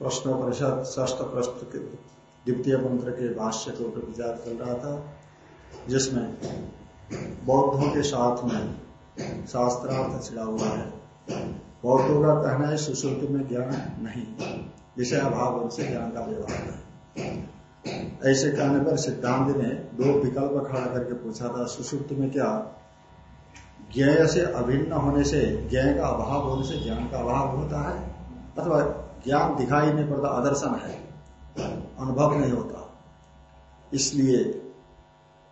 प्रश्नोपनिषद ष्ठ प्रश्न के, द्वितीय मंत्र के भाष्य के ऊपर विचार चल रहा था, जिसमें बौद्धों के साथ में शास्त्रार्थ छिड़ा हुआ है। बौद्धों का कहना है, सुश्रुति में ज्ञान नहीं विषय अभाव उनसे ज्ञान का व्यवहार है। ऐसे कहने पर सिद्धांत ने दो विकल्प खड़ा करके पूछा था, सुश्रुति में क्या? ज्ञ से अभिन्न होने से ज्ञ का अभाव होने से ज्ञान का अभाव होता है, अथवा ज्ञान दिखाई नहीं पड़ता, आदर्शन है। अनुभव नहीं होता। इसलिए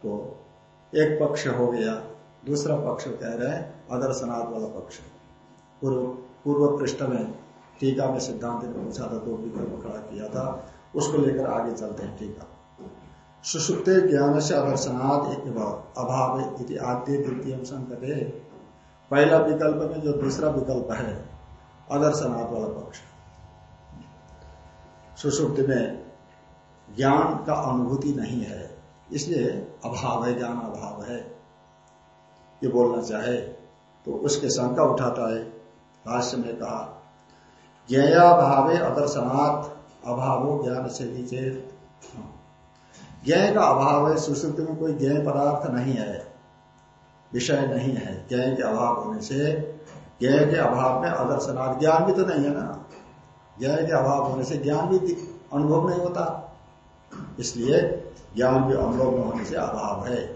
तो एक पक्ष हो गया, दूसरा पक्ष कह रहे हैं अदर्शनाथ वाला पक्ष। पूर्व पूर्व पृष्ठ में टीका में सिद्धांत ने पूछा था दो विकल्प खड़ा किया था, उसको लेकर आगे चलते हैं टीका। सुसुप्त ज्ञान से अदर्शनाथ अभाव आद्य द्वितीय संकटे पहला विकल्प में जो दूसरा विकल्प है, आदर्शनाथ वाला पक्ष। सुसुप्ति में ज्ञान का अनुभूति नहीं है। इसलिए अभाव है, ज्ञान अभाव है। ये बोलना चाहे तो उसके शंका उठाता है। भाष्य में कहा, ज्ञया भावे अभावो ज्ञान से नीचे। ज्ञ का अभाव है सुश्रुति में कोई ज्ञ पदार्थ नहीं है। विषय नहीं है। ज्ञ के अभाव होने से ज्ञ के अभाव में अदर्शनाथ ज्ञान भी तो नहीं है ना। ज्ञान के अभाव होने से ज्ञान भी अनुभव नहीं होता। इसलिए ज्ञान भी अनुभव न होने से अभाव है।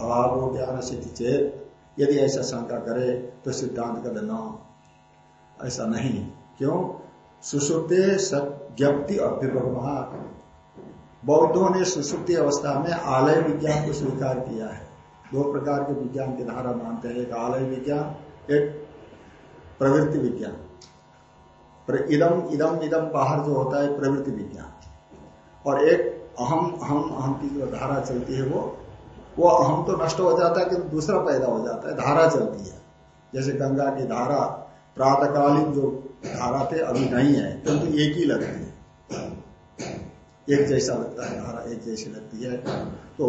अभाव हो ज्ञान सिद्धि चेत। यदि ऐसा शंका करे तो सिद्धांत कर लेना ऐसा नहीं। क्यों? सुसुप्ते ज्ञप्ति अभ्युपमा बौद्धों ने सुसुप्ति अवस्था में आलय विज्ञान को स्वीकार किया है। दो प्रकार के विज्ञान की धारा मानते हैं। एक आलय विज्ञान, एक प्रवृत्ति विज्ञान। इदम इदम इदम बाहर जो होता है प्रवृत्ति विज्ञान। और एक अहम अहम अहम की जो धारा चलती है वो वो अहम तो नष्ट हो जाता है, किंतु दूसरा पैदा हो जाता है, धारा चलती है। जैसे गंगा की धारा, प्रातकालीन जो धारा थे, अभी नहीं है, किंतु तो एक ही लगती है। एक जैसा लगता है, धारा एक जैसी लगती है। तो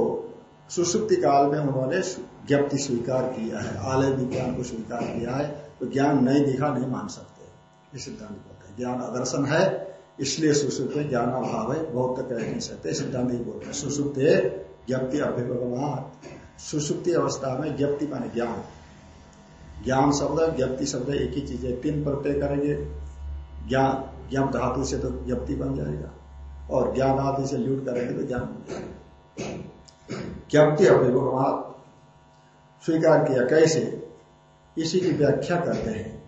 सुसुप्ति काल में उन्होंने ज्ञप्ति स्वीकार किया है, आलय विज्ञान को स्वीकार किया है तो ज्ञान नहीं दिखा, नहीं मान सकते। ये सिद्धांत बोलते हैं। ज्ञान आदर्शन है, इसलिए सुसुप्त ज्ञान अभाव है बहुत कह नहीं सकते। सिद्धांत ही बोलते हैं सुसुप्त ज्ञप्ति अभिभगवान सुसुप्ति अवस्था में ज्ञप्ति माने ज्ञान। ज्ञान शब्द, ज्ञप्ति शब्द एक ही चीज़ है। तीन प्रत्यय करेंगे, ज्ञान ज्ञान धातु से तो ज्ञप्ति बन जाएगा और ज्ञान धातु से लूट करेंगे तो ज्ञान बन जाएगा। ज्ञप्ति अभिभगवान स्वीकार किया, कैसे? इसी की व्याख्या करते हैं।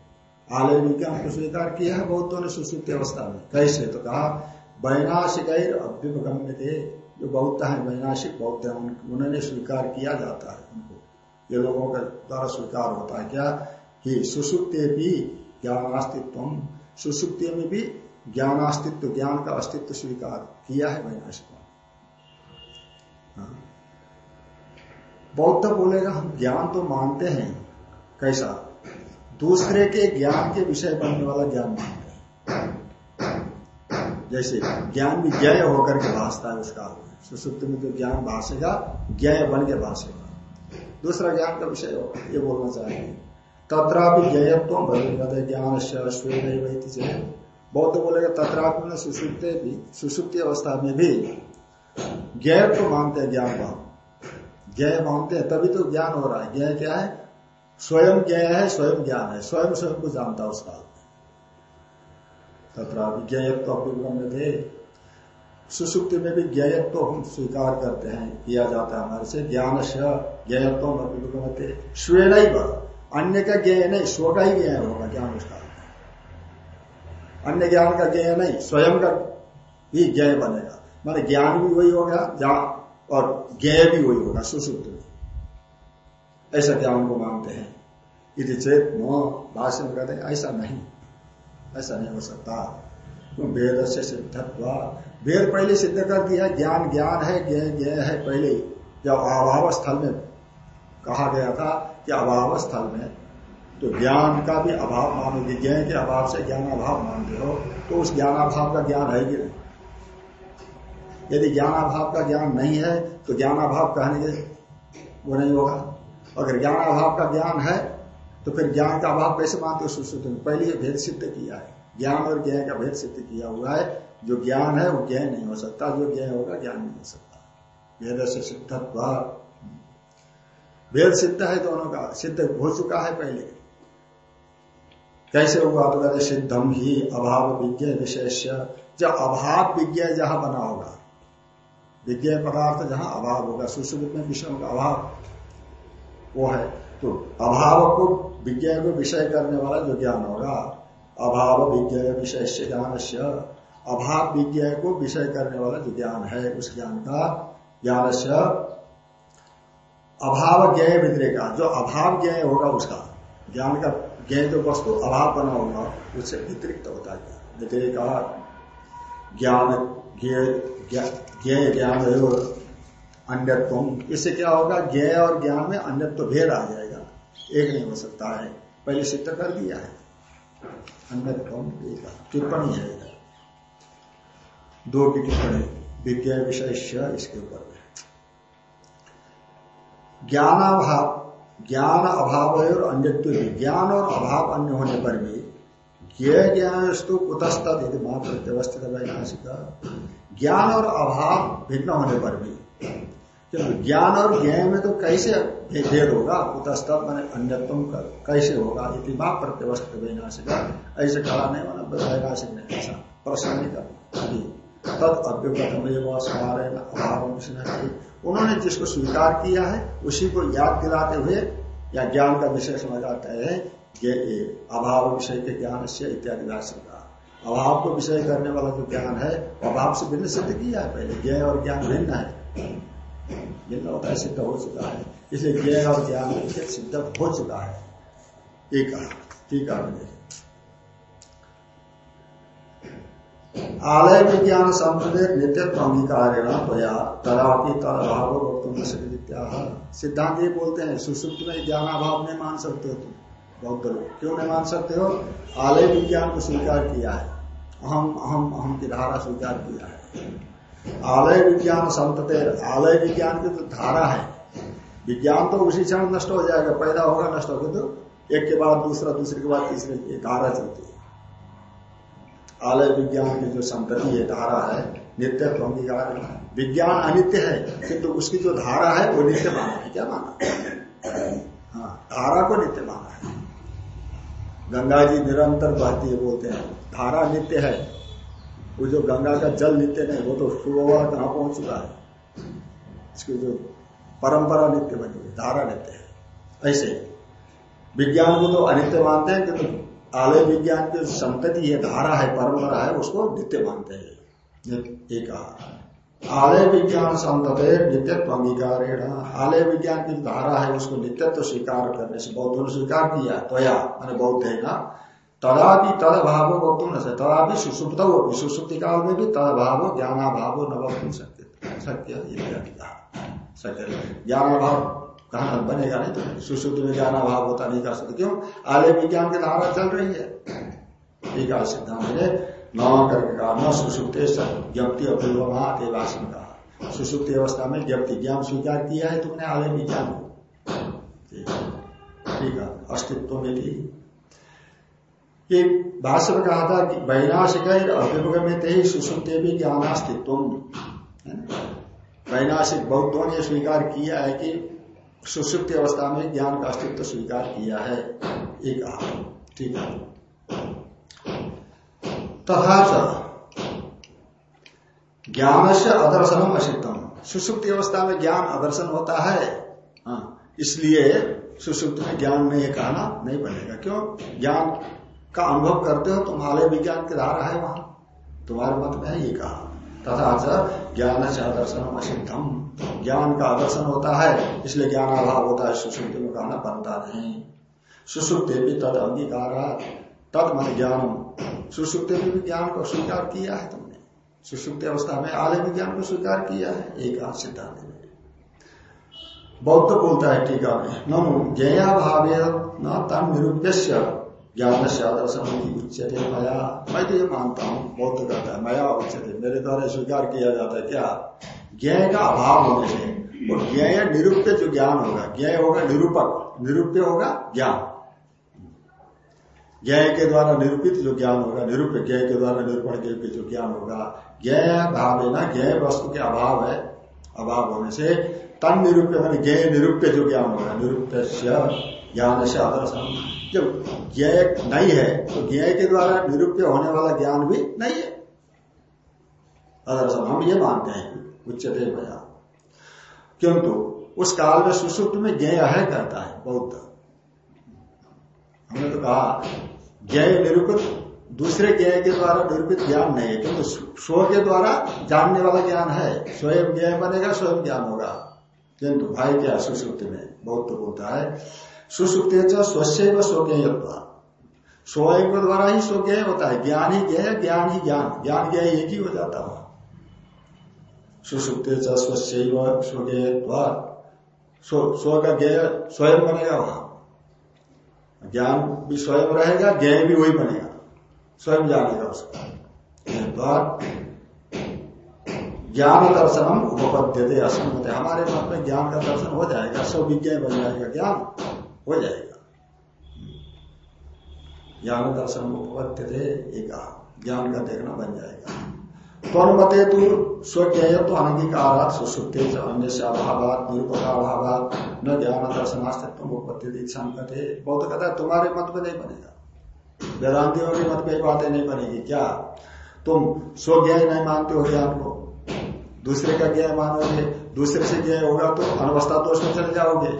आलय विज्ञान को स्वीकार किया है? बौद्धों ने सुश्रुति अवस्था में। कैसे? तो कहा वैनाशिक अभ्युपगम्य थे जो बौद्ध है, वैनाशिक बौद्ध है उन्होंने स्वीकार किया जाता है उनको। ये लोगों के द्वारा स्वीकार होता है क्या? कि सुसुप्ते भी ज्ञानास्तित्व सुसुप्ति में भी ज्ञानास्तित्व, ज्ञान का अस्तित्व स्वीकार किया है वैनाशिक हाँ। बौद्ध बोलेगा, हम ज्ञान तो मानते हैं, कैसा? दूसरे के ज्ञान के विषय बनने वाला ज्ञान मानते हैं। जैसे ज्ञान भी ज्ञ होकर के भाषता है उसका सुसुप्त में जो ज्ञान भाषेगा ज्ञ बन के भाषेगा दूसरा ज्ञान का विषय होगा ये बोलना चाहेंगे। तत्रापि ज्ञत्व भविष्य ज्ञान से बौद्ध बोलेगा, तत्रापि में सुसुप्त भी, सुसुप्ति अवस्था में भी ज्ञत्व मानते हैं ज्ञान भाव। ज्ञ मानते हैं, तभी तो ज्ञान हो रहा है। ज्ञ क्या है? स्वयं ज्ञ है, स्वयं ज्ञान है। स्वयं स्वयं को जानता उस काल में। तथा विज्ञत्व अभिगम्य थे सुसुप्ति में भी ज्ञत्व हम स्वीकार करते हैं, किया जाता है हमारे से। ज्ञान से ज्ञत्व अभिगम्य स्वेन ही अन्य का ज्ञ नहीं, स्व का ही ज्ञ होगा, ज्ञान उस काल में। अन्य ज्ञान का ज्ञ नहीं, स्वयं का भी ज्ञ बनेगा। माने ज्ञान भी वही होगा और ज्ञ भी वही होगा, सुसुप्त ऐसा ज्ञान को मानते हैं। यदि चेत न भाष्य में कहते हैं ऐसा नहीं। ऐसा नहीं हो सकता। वेद से सिद्धत्वा। वेद पहले सिद्ध कर दिया, ज्ञान ज्ञान है, ज्ञ ज्ञ है पहले। जब अभाव स्थल में कहा गया था कि अभाव स्थल में तो ज्ञान का भी अभाव मानोगे। ज्ञ के अभाव से ज्ञान अभाव मानते हो तो उस ज्ञानाभाव का ज्ञान है कि नहीं? यदि ज्ञानाभाव का ज्ञान नहीं है तो ज्ञानाभाव कहने के वो नहीं होगा। अगर ज्ञान अभाव का ज्ञान है तो फिर ज्ञान का अभाव कैसे मानते हो सुश्रुति में पहले भेद सिद्ध किया है। ज्ञान और ज्ञान का भेद सिद्ध किया हुआ है। जो ज्ञान है, वो ज्ञान नहीं हो सकता। जो ज्ञान होगा, ज्ञान नहीं हो सकता। भेद से सिद्धत्व। भेद सिद्ध है दोनों का। सिद्ध हो चुका है पहले। कैसे हुआ तो कहते सिद्धम ही अभाव विज्ञ विशेष जब अभाव विज्ञ जहाँ बना होगा, विज्ञ पदार्थ जहाँ अभाव होगा। सुश्रुत में विषयों का अभाव वो है। तो अभाव को विज्ञान को विषय करने वाला जो ज्ञान होगा, अभाव विज्ञ विषय से ज्ञान से, अभाव विज्ञ को विषय करने वाला जो ज्ञान है, उस ज्ञान का ज्ञान से, अभाव ज्ञ का, जो अभाव ज्ञ होगा उसका, ज्ञान का ज्ञ जो वस्तु अभाव बना होगा, उससे व्यतिरिक्त होता है व्यतिरिक ज्ञान ज्ञ ज्ञान अन्यत्व इससे क्या होगा? ज्ञ और ज्ञान में अन्यत्व भेद आ जाएगा। एक नहीं हो सकता है। पहले सिद्ध कर दिया है। अन्यत्व टिप्पणी है इधर। दो की टिप्पणी। विज्ञा विषय इसके ऊपर ज्ञानाभाव ज्ञान अभाव है और अन्यत्व ज्ञान और अभाव अन्य होने पर भी ज्ञ ज्ञान स्तु कुतस्तद मात्र व्यवस्थित ज्ञान और अभाव भिन्न होने पर भी क्योंकि ज्ञान और ज्ञ में तो कैसे भेद होगा? कुतस्तव मैंने अन्यत्म कर। कैसे होगा? इतिमा प्रत्यवस्थित वैनाशिक। ऐसे कहा नहीं माना वैनाशिक नहीं ऐसा। प्रश्न नहीं तद अभ्युगत अभाव उन्होंने जिसको स्वीकार किया है, उसी को याद दिलाते हुए या ज्ञान का विषय समझाते हैं अभाव विषय के ज्ञान से इत्यादि का। अभाव को विषय करने वाला जो ज्ञान है, अभाव से भिन्न सिद्ध किया है पहले। ज्ञ और ज्ञान भिन्न है। भिन्न होता है सिद्ध हो चुका है इसलिए ज्ञ और ज्ञान सिद्ध हो चुका है एक ठीक है आलय विज्ञान संप्रदेश नित्यत्व अंगीकार तदापि तदभाव वक्तुम सिद्धांत ये बोलते हैं, सुसुप्त में ज्ञान अभाव नहीं मान सकते हो तुम। बौद्ध लोग क्यों नहीं मान सकते हो? आलय विज्ञान को स्वीकार किया है। अहम अहम अहम की धारा स्वीकार किया है। आलय विज्ञान संतते, आलय विज्ञान की जो धारा है। विज्ञान तो उसी क्षण नष्ट हो जाएगा, पैदा होगा, नष्ट होगा तो एक के बाद दूसरा, दूसरे के बाद तीसरे की धारा चलती है। आलय विज्ञान की जो संतति है, धारा है नित्य अंगीकार विज्ञान अनित्य है, किंतु उसकी जो धारा है, वो नित्य माना है। क्या माना? हाँ धारा को नित्य माना है। गंगा जी निरंतर बहती है, बोलते हैं, धारा नित्य है। वो जो गंगा का जल नित्य नहीं, वो तो सुबह कहाँ पहुँच चुका है? इसकी जो परंपरा नित्य बनी हुई धारा नित्य है। ऐसे, विज्ञान को तो अनित्य मानते हैं, किंतु आलय विज्ञान की संतति है, धारा है, परंपरा है, उसको नित्य मानते हैं। एक आलय विज्ञान संतते नित्यत्व अंगीकार आलय विज्ञान की धारा है, उसको नित्यत्व स्वीकार करने से, बौद्धों ने स्वीकार किया, त्वया, मैंने बौद्ध है ना तदापि तद भाव वक्तुम न सकते तदापि सुसुप्त हो सुसुप्ति काल में भी तद भाव ज्ञानाभाव न वक्तुम सत्य सत्य सत्य ज्ञानाभाव कहा बनेगा नहीं तो सुसुप्त में ज्ञानाभाव होता नहीं कर सकते। क्यों? आलय विज्ञान की धारा चल रही है। ठीक है सिद्धांत ने न करके कहा न सुसुप्ते ज्ञप्ति अपूर्वमात एवासन कहा सुसुप्ति अवस्था में ज्ञप्ति ज्ञान स्वीकार किया है तुमने आलय विज्ञान को। ठीक है। अस्तित्व में भी ये भाष्य में कहा था कि वैनाशिक अभ्युपगमित ही सुसुप्ते भी ज्ञानास्तित्व वैनाशिक बौद्धों ने स्वीकार किया है कि सुसुप्ति अवस्था में ज्ञान का अस्तित्व स्वीकार किया है। एक ठीक है। तथा ज्ञान से अदर्शनम असिद्धम सुसुप्ति अवस्था में ज्ञान अदर्शन होता है। हाँ, इसलिए सुसुप्त में ज्ञान नहीं कहना नहीं बनेगा। क्यों? ज्ञान का अनुभव करते हो तुम आलय विज्ञान की धारा है वहाँ। तुम्हारे मत में है ये कहा। तथा ज्ञान से आदर्शन असिद्धम ज्ञान का आदर्शन होता है, इसलिए ज्ञान अभाव होता है सुसुप्ति में कहना बनता नहीं। सुसुप्ति भी तद अंगीकार तत् मन ज्ञानम। सुसुप्त में भी ज्ञान को स्वीकार किया है तुमने। सुसुप्त अवस्था में आलय में ज्ञान को स्वीकार किया है एक सिद्धांत में। बौद्ध बोलता है टीका में ननु ज्ञया भाव न तन निरूप्य ज्ञान से आदर्शन उच्चते मया। मैं तो ये मानता हूँ बौद्ध कहता है, मया उच्चते। मेरे द्वारा स्वीकार किया जाता है क्या? ज्ञ का अभाव होने से। और ज्ञ निरूप्य जो ज्ञान होगा ज्ञ होगा निरूपक, निरूप्य होगा ज्ञान। ज्ञ के द्वारा निरूपित जो ज्ञान होगा, निरूप्य ज्ञ के द्वारा निरूपण के जो ज्ञान होगा ज्ञ भाव है ना ज्ञ वस्तु के अभाव है। अभाव होने से तन निरूप्य मैंने ज्ञ निरूप्य जो ज्ञान होगा निरूप्य ज्ञान से आदर्शन जब ज्ञ नहीं है तो ज्ञ के द्वारा निरूप्य होने वाला ज्ञान भी नहीं है। आदर्शन हम ये मानते हैं उच्चते भया किंतु उस काल में सुसुप्त में ज्ञ है कहता है, बौद्ध। हमने तो कहा ज्ञ निरूपित, दूसरे ज्ञ के द्वारा निरूपित ज्ञान नहीं है, किंतु स्व के द्वारा जानने वाला ज्ञान है। स्वयं ज्ञ बनेगा, स्वयं ज्ञान होगा। किंतु भाई क्या सुसुप्त में। बहुत तो बोलता है सुसुप्त स्वस्य स्वज्ञत्व स्वयं के द्वारा ही स्वज्ञ होता है। ज्ञान ही ज्ञ, ज्ञान ही ज्ञान। ज्ञान ज्ञ एक ही हो जाता है। सुसुप्त स्वस्य स्वज्ञत्व स्व का ज्ञ स्वयं बनेगा वहाँ। ज्ञान भी स्वयं रहेगा ज्ञ भी वही बनेगा। स्वयं जानेगा उसका। ज्ञान दर्शन दर्शनम उपपद्य असंगत हमारे मत में ज्ञान का दर्शन हो जाएगा, सब विज्ञान बन जाएगा। ज्ञान। हो जाएगा। ज्ञान दर्शन उपपद्य थे एक। ज्ञान का देखना बन जाएगा। तन्मते तो स्वज्ञेय तो अनंगीकारात सुसुप्ते अन्य से अभावात निरुपकाभावात न ज्ञान दर्शनास्तित्व उपत्ति दीक्षा कहते बहुत है तुम्हारे मत में नहीं बनेगा। वेदांतियों के मत में बातें नहीं बनेगी। क्या? तुम स्वज्ञ नहीं मानते हो ज्ञान को? दूसरे का ज्ञान मानोगे, दूसरे से ज्ञ होगा तो अनवस्था दोष में चले जाओगे।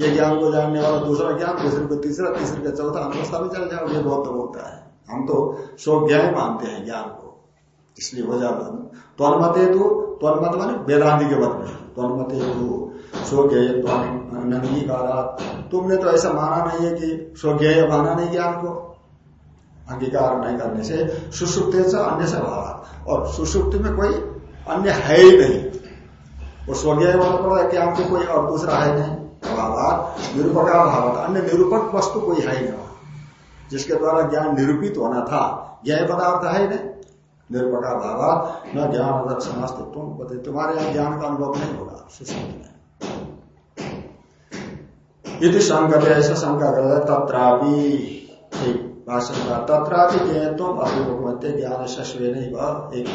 ये ज्ञान को जानने वाला दूसरा ज्ञान, दूसरे को तीसरा, तीसरे का चौथा अनवस्था में चले जाओगे बहुत तो बोलता है। हम तो स्वज्ञ मानते हैं ज्ञान को। इसलिए हो जाता त्वनमते तो त्वनमत माने वेदांति के मत में। त्वनमते तो स्वज्ञ तुमने तो ऐसा माना नहीं है कि स्वज्ञ माना नहीं ज्ञान को। अंगीकार नहीं करने से सुसुप्त अन्य से भाव और सुसुप्त में कोई अन्य है ही नहीं। वो स्वज्ञ होना पड़ा ज्ञान को कोई और दूसरा है नहीं। भाव निरूपक भाव अन्य निरूपक वस्तु कोई है ही नहीं जिसके द्वारा ज्ञान निरूपित होना था ज्ञ पदार्थ है नहीं। निर्पका भावा न ज्ञान दर्शनास्तित्व पते, तुम्हारे यहाँ ज्ञान का अनुभव नहीं होगा यदि संकट ऐसा शंका कर तत्रापि भाषण का तत्रापि ज्ञातम अभिभुगमते ज्ञान शस्वे नहीं एक।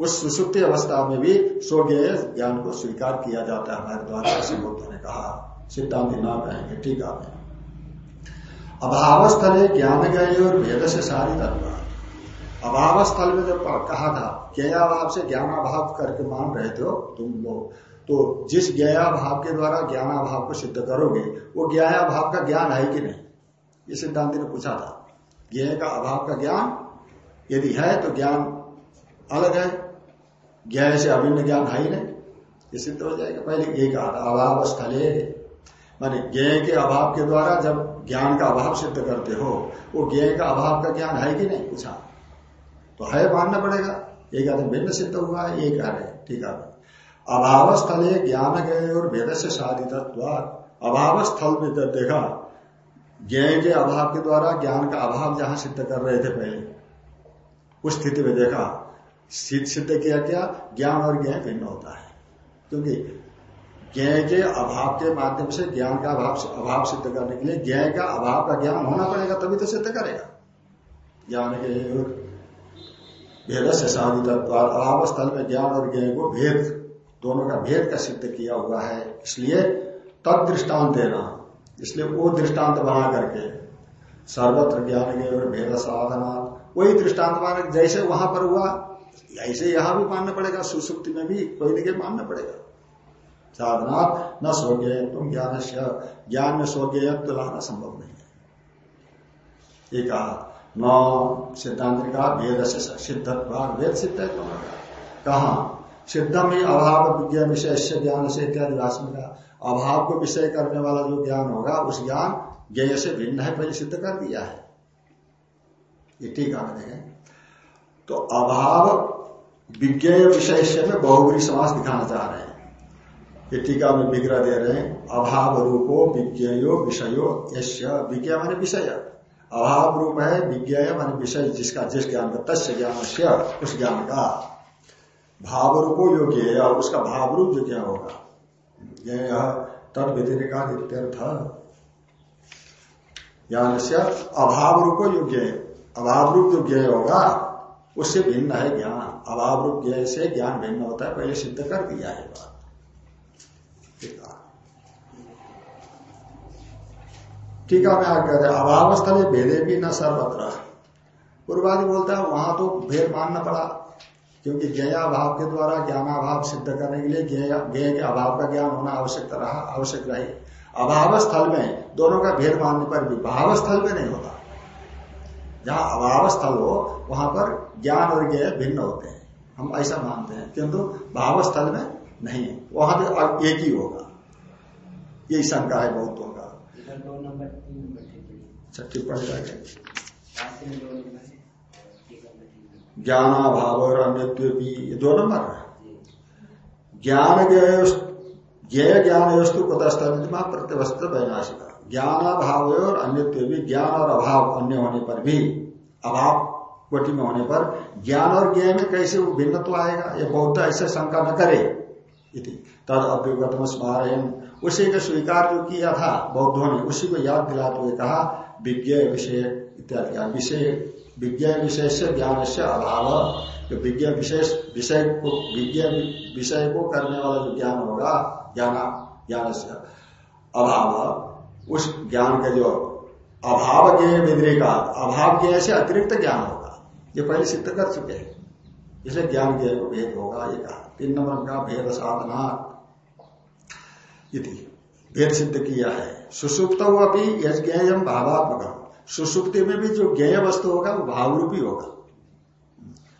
उस सुसुप्ति अवस्था में भी स्वज्ञ ज्ञान को स्वीकार किया जाता है, हमारे द्वारा ऐसे ने कहा। सिद्धांत ना कहेंगे, ठीक है। अभावस्थले ज्ञान गए और भेद से सारी तत्व। अभाव स्थल में जब कहा था ज्ञाभाव से ज्ञानाभाव करके मान रहे थे तुम लोग तो जिस ज्ञाभाव के द्वारा ज्ञानाभाव को सिद्ध करोगे, वो ज्ञाभाव का ज्ञान है कि नहीं? ये सिद्धांत ने पूछा था। ज्ञ का अभाव का ज्ञान, यदि है तो ज्ञान अलग है ज्ञ से अभिन्न ज्ञान है ही नहीं। ये सिद्ध हो जाएगा। पहले ये कहा था अभाव स्थले माने ज्ञ के अभाव के द्वारा जब ज्ञान का अभाव सिद्ध करते हो, वो ज्ञ का अभाव का ज्ञान है कि नहीं? पूछा। तो है मानना पड़ेगा। एक कहते भिन्न सिद्ध हुआ है एक कह रहे। ठीक है। अभाव स्थल ज्ञान गए और भेद से साधित अभाव स्थल में जब देखा, ज्ञ के अभाव के द्वारा ज्ञान का अभाव जहाँ सिद्ध कर रहे थे पहले, उस स्थिति में देखा सिद्ध सिद्ध किया क्या ज्ञान और ज्ञ भिन्न होता है। क्योंकि ज्ञ के अभाव के माध्यम से ज्ञान का अभाव अभाव सिद्ध करने के लिए ज्ञ का अभाव का ज्ञान होना पड़ेगा, तभी तो सिद्ध करेगा। ज्ञान के भेद से साधित अभाव स्थल में ज्ञान और ज्ञ को भेद, दोनों का भेद का सिद्ध किया हुआ है। इसलिए तब दृष्टांत देना, इसलिए वो दृष्टांत बना करके सर्वत्र ज्ञान के और भेद साधना, वही दृष्टांत मान जैसे वहाँ पर हुआ ऐसे यहाँ भी मानना पड़ेगा, सुसुप्ति में भी कोई न मानना पड़ेगा। साधना न स्वर्गीय तुम ज्ञान से ज्ञान में स्वर्गीय लाना संभव नहीं है। ये कहा, न सिद्धांत ने कहा वेद से सिद्ध वेद सिद्ध है तुम्हारा कहा सिद्धम ही अभाव विज्ञान विषय से ज्ञान से इत्यादि भाषण का अभाव को विषय करने वाला जो ज्ञान होगा, उस ज्ञान ज्ञ से भिन्न है पहले सिद्ध कर दिया है। ये में देखें। तो अभाव विज्ञ विषय में बहुबरी समास दिखाना चाह रहे हैं। ये टीका में विग्रह दे रहे हैं, अभाव रूपो विज्ञो विषयो यश्य विज्ञ माने विषय। अभाव रूप है विज्ञ मान विषय, जिसका, जिस ज्ञान का तस् ज्ञान से, उस ज्ञान का। भाव रूपो योग्य है और उसका भाव रूप जो क्या होगा। यह तद व्यतिरिका ज्ञान से अभाव रूपो योग्य है अभाव रूप जो ज्ञ होगा। उससे भिन्न है ज्ञान। अभाव रूप ज्ञ से ज्ञान भिन्न होता है पहले सिद्ध कर दिया है बात। में आगे अभाव स्थल भेदे भी न सर्वत्र। पूर्वादि बोलता है, वहाँ तो भेद मानना पड़ा, क्योंकि ज्ञाभाव के द्वारा ज्ञानाभाव सिद्ध करने के लिए ज्ञ के अभाव का ज्ञान होना आवश्यक रहा, आवश्यक रहे। अभाव स्थल में दोनों का भेद मानने पर भी भाव स्थल में नहीं होता। जहाँ अभाव स्थल हो वहाँ पर ज्ञान और ज्ञ भिन्न होते हैं। हम ऐसा मानते हैं किंतु भाव स्थल में नहीं वहाँ तो एक ही होगा। यही शंका है बहुतों का। अच्छा टिप्पणी ज्ञानाभाव और अन्य दो नंबर है? ज्ञान ज्ञ ज्ञान यस्तु कुतस्थित प्रत्यवस्थ वैनाशिका। ज्ञानाभाव और अन्य भी ज्ञान और अभाव अन्य होने पर भी, अभाव कोटि में होने पर ज्ञान और ज्ञ में कैसे वो भिन्नत्व आएगा? ये बौद्ध ऐसे शंका न करे। तद अभ्युगतम स्मारयन। उसी का स्वीकार जो किया था बौद्धों ने, उसी को याद दिलाते हुए कहा, विज्ञ विषय इत्यादि। विषय, विज्ञ विषय से ज्ञान से अभाव। जो विज्ञ विशेष विषय को, विज्ञ विषय को करने वाला जो ज्ञान होगा, ज्ञान ज्ञान से अभाव। उस ज्ञान का जो अभाव ज्ञ विद्रे का, अभाव ज्ञ से अतिरिक्त ज्ञान होगा, ये पहले सिद्ध कर चुके हैं। इसलिए ज्ञान ज्ञ को भेद होगा, ये कहा। तीन नंबर का भेद साधना भेद सिद्ध किया है। सुसुप्त अभी यज्ञेयम भावात्मक सुसुप्ति में भी जो ज्ञेय वस्तु होगा, वो भाव रूपी होगा।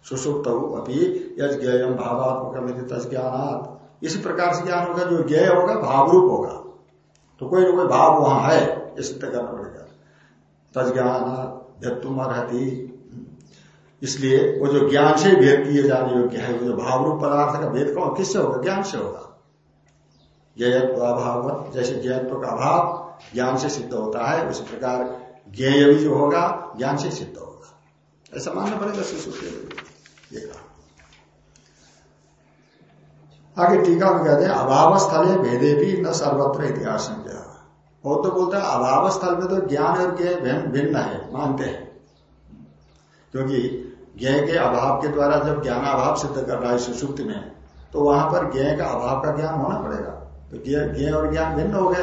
सुसुप्त अभी यज्ञेयम भावात्मक तज्ञानात इसी प्रकार से ज्ञान होगा, जो ज्ञेय होगा भाव रूप होगा। तो कोई ना कोई भाव वहाँ है ये सिद्ध करना पड़ेगा तज्ञानात भेद रहती इसलिए वो जो ज्ञान से भेद किए जाने योग्य है, वो जो भाव रूप पदार्थ का भेद कौन, किससे होगा? ज्ञान से होगा। ज्ञत्व अभाव जैसे ज्ञत्व का अभाव ज्ञान से सिद्ध होता है, उसी प्रकार ज्ञेय भी जो होगा, ज्ञान से सिद्ध होगा। ऐसा मानना पड़ेगा शिशु के। ये कहा आगे टीका में कहते हैं, अभाव स्थल भेदे भी न सर्वत्र इतिहास बहुत तो बोलते हैं, अभाव स्थल में तो ज्ञान और ज्ञ भिन्न है, मानते हैं। क्योंकि ज्ञ के अभाव के द्वारा जब ज्ञान अभाव सिद्ध कर रहा है सुसुप्त में तो वहाँ पर ज्ञ का अभाव का ज्ञान होना पड़ेगा। तो ज्ञ और ज्ञान भिन्न हो गए।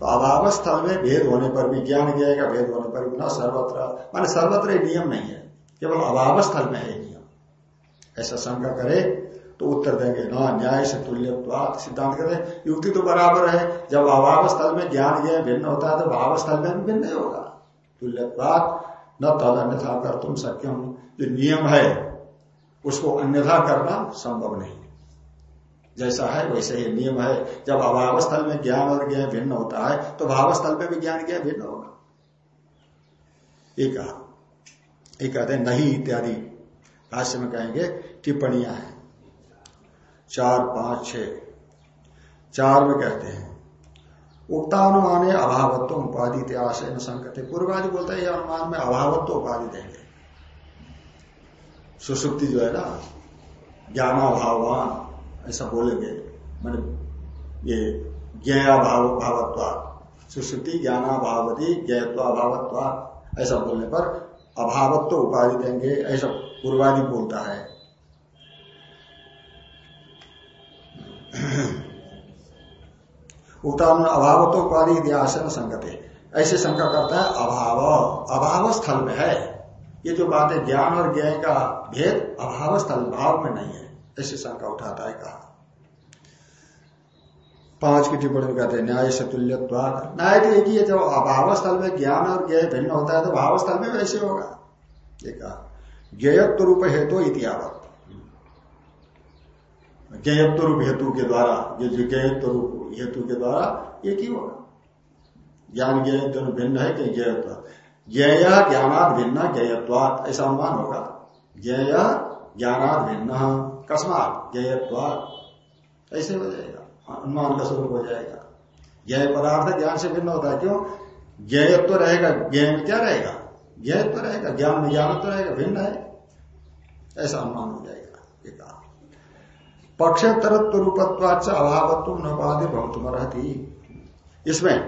तो अभाव स्थल में भेद होने पर भी, ज्ञान ज्ञ का भेद होने पर भी न सर्वत्र, माने सर्वत्र नियम नहीं है। केवल अभाव स्थल में है नियम। ऐसा शंका करे तो उत्तर देंगे, न, न्याय से तुल्य सिद्धांत कहते हैं, युक्ति तो बराबर है। जब अभाव स्थल में ज्ञान ज्ञ भिन्न होता है तो भाव स्थल में भिन्न होगा। तुल्य न तद अन्यथा कर तुम सक्यम जो नियम है, उसको अन्यथा करना संभव नहीं। जैसा है, वैसे ही नियम है। जब अभाव स्थल में ज्ञान और ज्ञान भिन्न होता है तो भाव स्थल में भी ज्ञान ज्ञान भिन्न होगा। एक कहते हैं, नहीं इत्यादि भाष्य में कहेंगे, टिप्पणियाँ हैं। चार, पाँच छ चार में कहते हैं, उक्तानुमान अभावत्व उपाधि इतिहास संकट पूर्वादि बोलता है अनुमान में अभावत्व उपाधि देंगे सुसुप्ति जो है ना ज्ञानाभावान ऐसा बोलेंगे। मैंने ये ज्ञा भाव भावत्वा सुश्रुति ज्ञानाभावती, ज्ञत्वाभावत्वा, ऐसा बोलने पर अभावत्व उपाधि देंगे ऐसा पूर्वादि बोलता है। उत्तान अभावत्व उपाधि इतिहास में संगत। है ऐसे शंका करता है, अभाव। अभाव स्थल में है। ये जो बात है, ज्ञान और ज्ञ का भेद अभाव स्थल, भाव में नहीं है। ऐसी शंका उठाता है, कहा। पाँच की टिप्पणी में कहते हैं, न्याय से न्याय तो एक ही है, जब अभाव स्थल में ज्ञान और ज्ञ भिन्न होता है तो भाव स्थल में वैसे होगा। ये कहा। ज्ञत्व रूप हेतु इतिहावत ज्ञत्व रूप हेतु के द्वारा, ये जो ज्ञत्व रूप हेतु के द्वारा एक ही होगा। ज्ञान ज्ञ दोनों भिन्न है कि ज्ञत्व ज्ञेय ज्ञानाद भिन्न ज्ञेयत्वात, ऐसा अनुमान होगा। ज्ञेय ज्ञानाद भिन्न, कस्मात ज्ञेयत्वात, ऐसे हो जाएगा। अनुमान का स्वरूप हो जाएगा। ज्ञेय पदार्थ ज्ञान से भिन्न होता है। क्यों? ज्ञेयत्व तो रहेगा, ज्ञान क्या रहेगा? ज्ञेयत्व तो रहेगा, ज्ञान में तो रहेगा, भिन्न है। ऐसा अनुमान हो जाएगा। ये कहा। पक्षतरत्व रूपत्वाच अभावत्व न बाधे बहुत रहती इसमें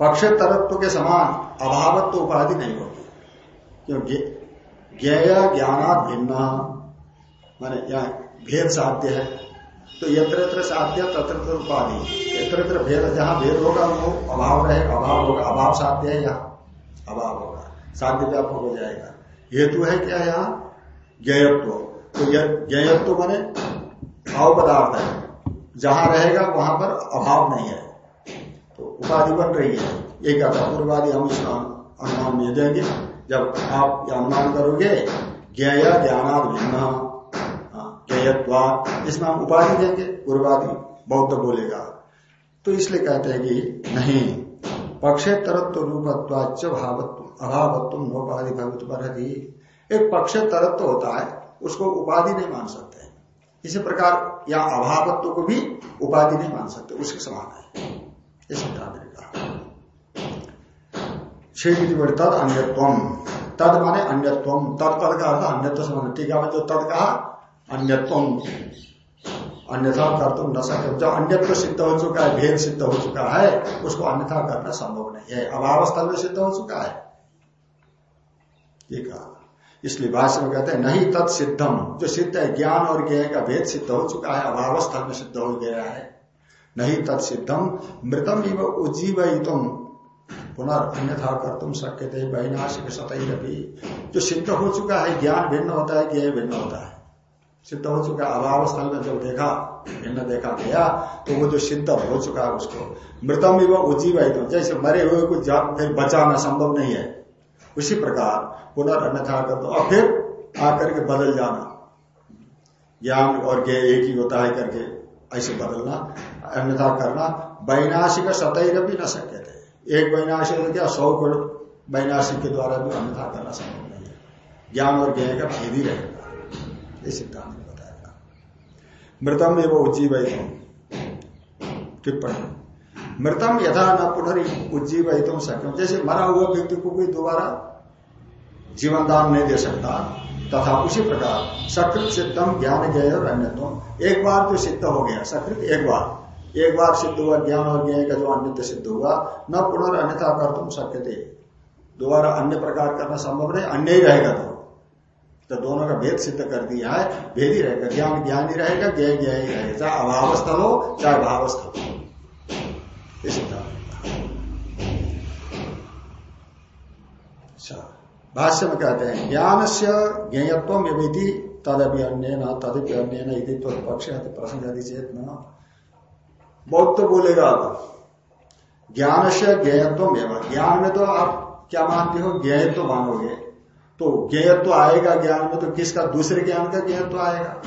पक्षतरत्व के समान अभावत्व उपाधि नहीं होती। क्योंकि ज्ञेय ज्ञानात भिन्न। माने यहाँ भेद साध्य है। तो यत्र यत्र साध्य, तत्र तत्र उपाधि। यत्र भेद, जहाँ भेद होगा, वो अभाव रहे, अभाव होगा। अभाव साध्य है यहाँ। अभाव होगा। साध्य व्यापक हो जाएगा। हेतु है क्या यहाँ? ज्ञत्व तो ज्ञत्व बने भाव पदार्थ है। जहाँ रहेगा, वहाँ पर अभाव नहीं है। तो उपाधि बन रही है। एक कहता पूर्वादि हम इस अनुमान में देंगे। जब आप अनुमान करोगे ज्ञ ज्ञानाद भिन्न ज्ञत्वा इसमें हम उपाधि देंगे। पूर्वादि बौद्ध बोलेगा। तो इसलिए कहते हैं कि नहीं, पक्षे तरत्व रूपत्वाच भावत्व, अभावत्व नोपाधि भवित्व पर एक पक्ष तरत्व होता है उसको उपाधि नहीं मान सकते। इसी प्रकार या अभावत्व को भी उपाधि नहीं मान सकते। उसके समान है। छह तद माने अन्यत्व तद का अर्थ अन्यत्व समान टीका में जो तद कहा अन्यत्व अन्यथा कर तुम न सके। जब अन्यत्व सिद्ध हो चुका है, भेद सिद्ध हो चुका है, उसको अन्यथा करना संभव नहीं है। अभावस्था में सिद्ध हो चुका है। ये कहा। इसलिए भाष्य में कहते हैं नहीं तत्सिद्धम जो सिद्ध है, ज्ञान और ज्ञान का भेद सिद्ध हो चुका है, अभावस्था में सिद्ध हो गया है। नहीं तत्सिद्धम मृतम उज्जीव तुम पुनर्न्यथा कर तुम सकते थे वैनाशिक सतही जो सिद्ध हो चुका है, ज्ञान भिन्न होता है, ज्ञान भिन्न होता है। सिद्ध हो चुका अभाव स्थल में जब देखा, भिन्न देखा गया तो वो जो सिद्ध हो चुका है उसको, मृतम भी वो उजीव तो जैसे मरे हुए को फिर बचाना संभव नहीं है। उसी प्रकार पुनर्न्यथा कर दो और फिर आकर के बदल जाना। ज्ञान और ज्ञ एक ही होता है करके, ऐसे बदलना, अन्यथा करना, वैनाशिक सतैर भी न सकते थे एक वैनाशिक क्या सौ करोड़ वैनाशिक के द्वारा भी अन्यथा करना संभव नहीं है। ज्ञान और ज्ञ का भेद ही रहेगा। ये सिद्धांत मृतम एवं उज्जीवित टिप्पणी। मृतम यथा न पुनर् तुम सक्यम जैसे मरा हुआ व्यक्ति को कोई दोबारा जीवन दान नहीं दे सकता, तथा उसी प्रकार सकृत सिद्धम ज्ञान ज्ञ और अन्य एक बार तो सिद्ध हो गया, सकृत एक बार। एक बार सिद्ध हुआ, ज्ञान और ज्ञ का जो अन्य सिद्ध हुआ, न पुनर्न्यता कर तुम सक्य थे दोबारा अन्य प्रकार करना संभव नहीं, अन्य ही रहेगा तो। तो दोनों का भेद सिद्ध कर दिया है, भेद ही रहेगा। ज्ञान ज्ञान ही रहेगा ज्ञ ज्ञ ही रहेगा। चाहे अभावस्थल हो, चाहे भावस्थल हो। भाष्य में कहते हैं ज्ञान से ज्ञेयत्व यमिति तदपि अन्य न तदपि अन्य पक्ष यदि चेत न बहुत तो बोलेगा आप ज्ञान से ज्ञेयत्व ज्ञान में तो आप क्या मानते हो ज्ञेयत्व मानोगे तो ज्ञेयत्व आएगा ज्ञान में तो किसका? दूसरे ज्ञान का ज्ञेयत्व आएगा।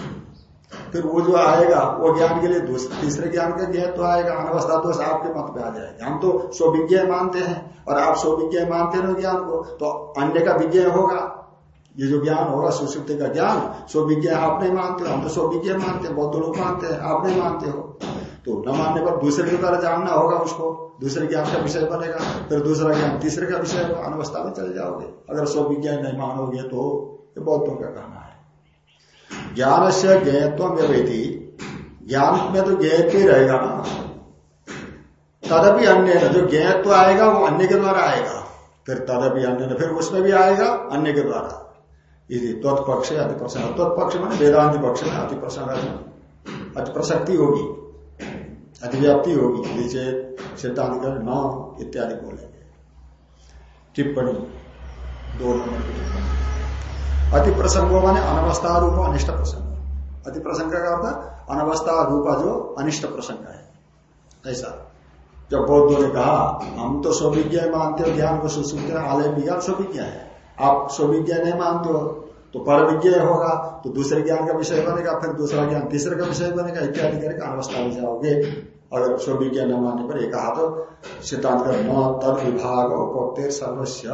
फिर वो जो आएगा, वो ज्ञान के लिए तीसरे ज्ञान का ज्ञान तो आएगा, अनवस्था दोष आपके मत पे आ जाएगा। हम तो स्वविज्ञ मानते हैं, और आप स्वविज्ञ मानते हो ज्ञान को तो अन्य का विज्ञ होगा। ये जो ज्ञान होगा सुश्रुति का ज्ञान स्वविज्ञ आप नहीं मानते हो, हम तो स्वविज्ञ मानते हैं, बौद्ध लोग मानते हैं, आप नहीं मानते हो। तो न मानने पर दूसरे के द्वारा जानना होगा उसको, दूसरे ज्ञान का विषय बनेगा, फिर दूसरा ज्ञान तीसरे का विषय, अनवस्था में चले जाओगे। अगर स्व विज्ञान नहीं मानोगे तो ये बौद्धों का कहना ज्ञान से ज्ञत्व व्यवधि ज्ञान में तो ज्ञत्व ही रहेगा ना। तदपि अन्य जो ज्ञत्व आएगा, वो अन्य के द्वारा आएगा। फिर तदपि अन्य फिर उसमें भी आएगा, अन्य के द्वारा। यदि त्वत्पक्ष अति प्रसंग त्वत्पक्ष मैंने वेदांति पक्ष में अति प्रसन्न अति प्रसक्ति होगी। अतिव्याप्ति होगी। नीचे सिद्धांत न इत्यादि बोलेंगे। टिप्पणी, दो नंबर की टिप्पणी। अति प्रसंग माने अनवस्था रूप अनिष्ट प्रसंग अति प्रसंग का अर्थ अनवस्था रूपा जो अनिष्ट प्रसंग है। ऐसा। जब बौद्धों ने कहा, हम तो स्वविज्ञ मानते हो ज्ञान को सुश्रुत आलय विज्ञान स्वविज्ञ है। आप स्वविज्ञ नहीं मानते हो तो पर विज्ञा होगा तो दूसरे ज्ञान का विषय बनेगा, फिर दूसरा ज्ञान तीसरे का विषय बनेगा, इत्यादि करके अवस्था में जाओगे। अगर स्व विज्ञान न मानने पर एक कहा तो सिद्धांत न तद विभाग उपत्तिर सर्वस्व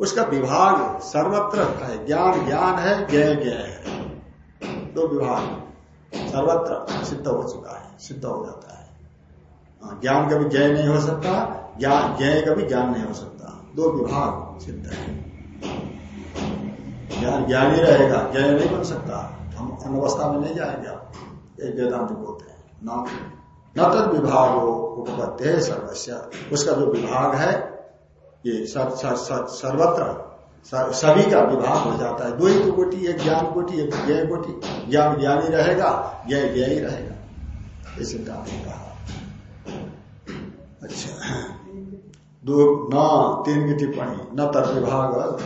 उसका विभाग सर्वत्र है ज्ञान ज्ञान है ज्ञ ज्ञ है। दो विभाग सर्वत्र सिद्ध हो चुका है सिद्ध हो जाता है। हाँ, ज्ञान कभी जय नहीं हो सकता ज्ञान ज्ञ कभी ज्ञान नहीं हो सकता। दो विभाग सिद्ध है। ज्ञान ज्ञान ही रहेगा ज्ञ नहीं बन सकता। हम अनवस्था में नहीं जाएँगे एक वेदांत बोलते हैं। न तद विभाग हो उपपत्ति है सर्वस्व उसका जो विभाग है ये सर, सर, सर, सर्वत्र सभी का विभाग हो जाता है। दो ही तो कोटि एक ज्ञान कोटि एक ज्ञ कोटि। ज्ञान ज्ञानी रहेगा ज्ञ ज्ञ ही रहेगा। ये सिद्धांत ने कहा। अच्छा दो न तीन की टिप्पणी। न तद विभाग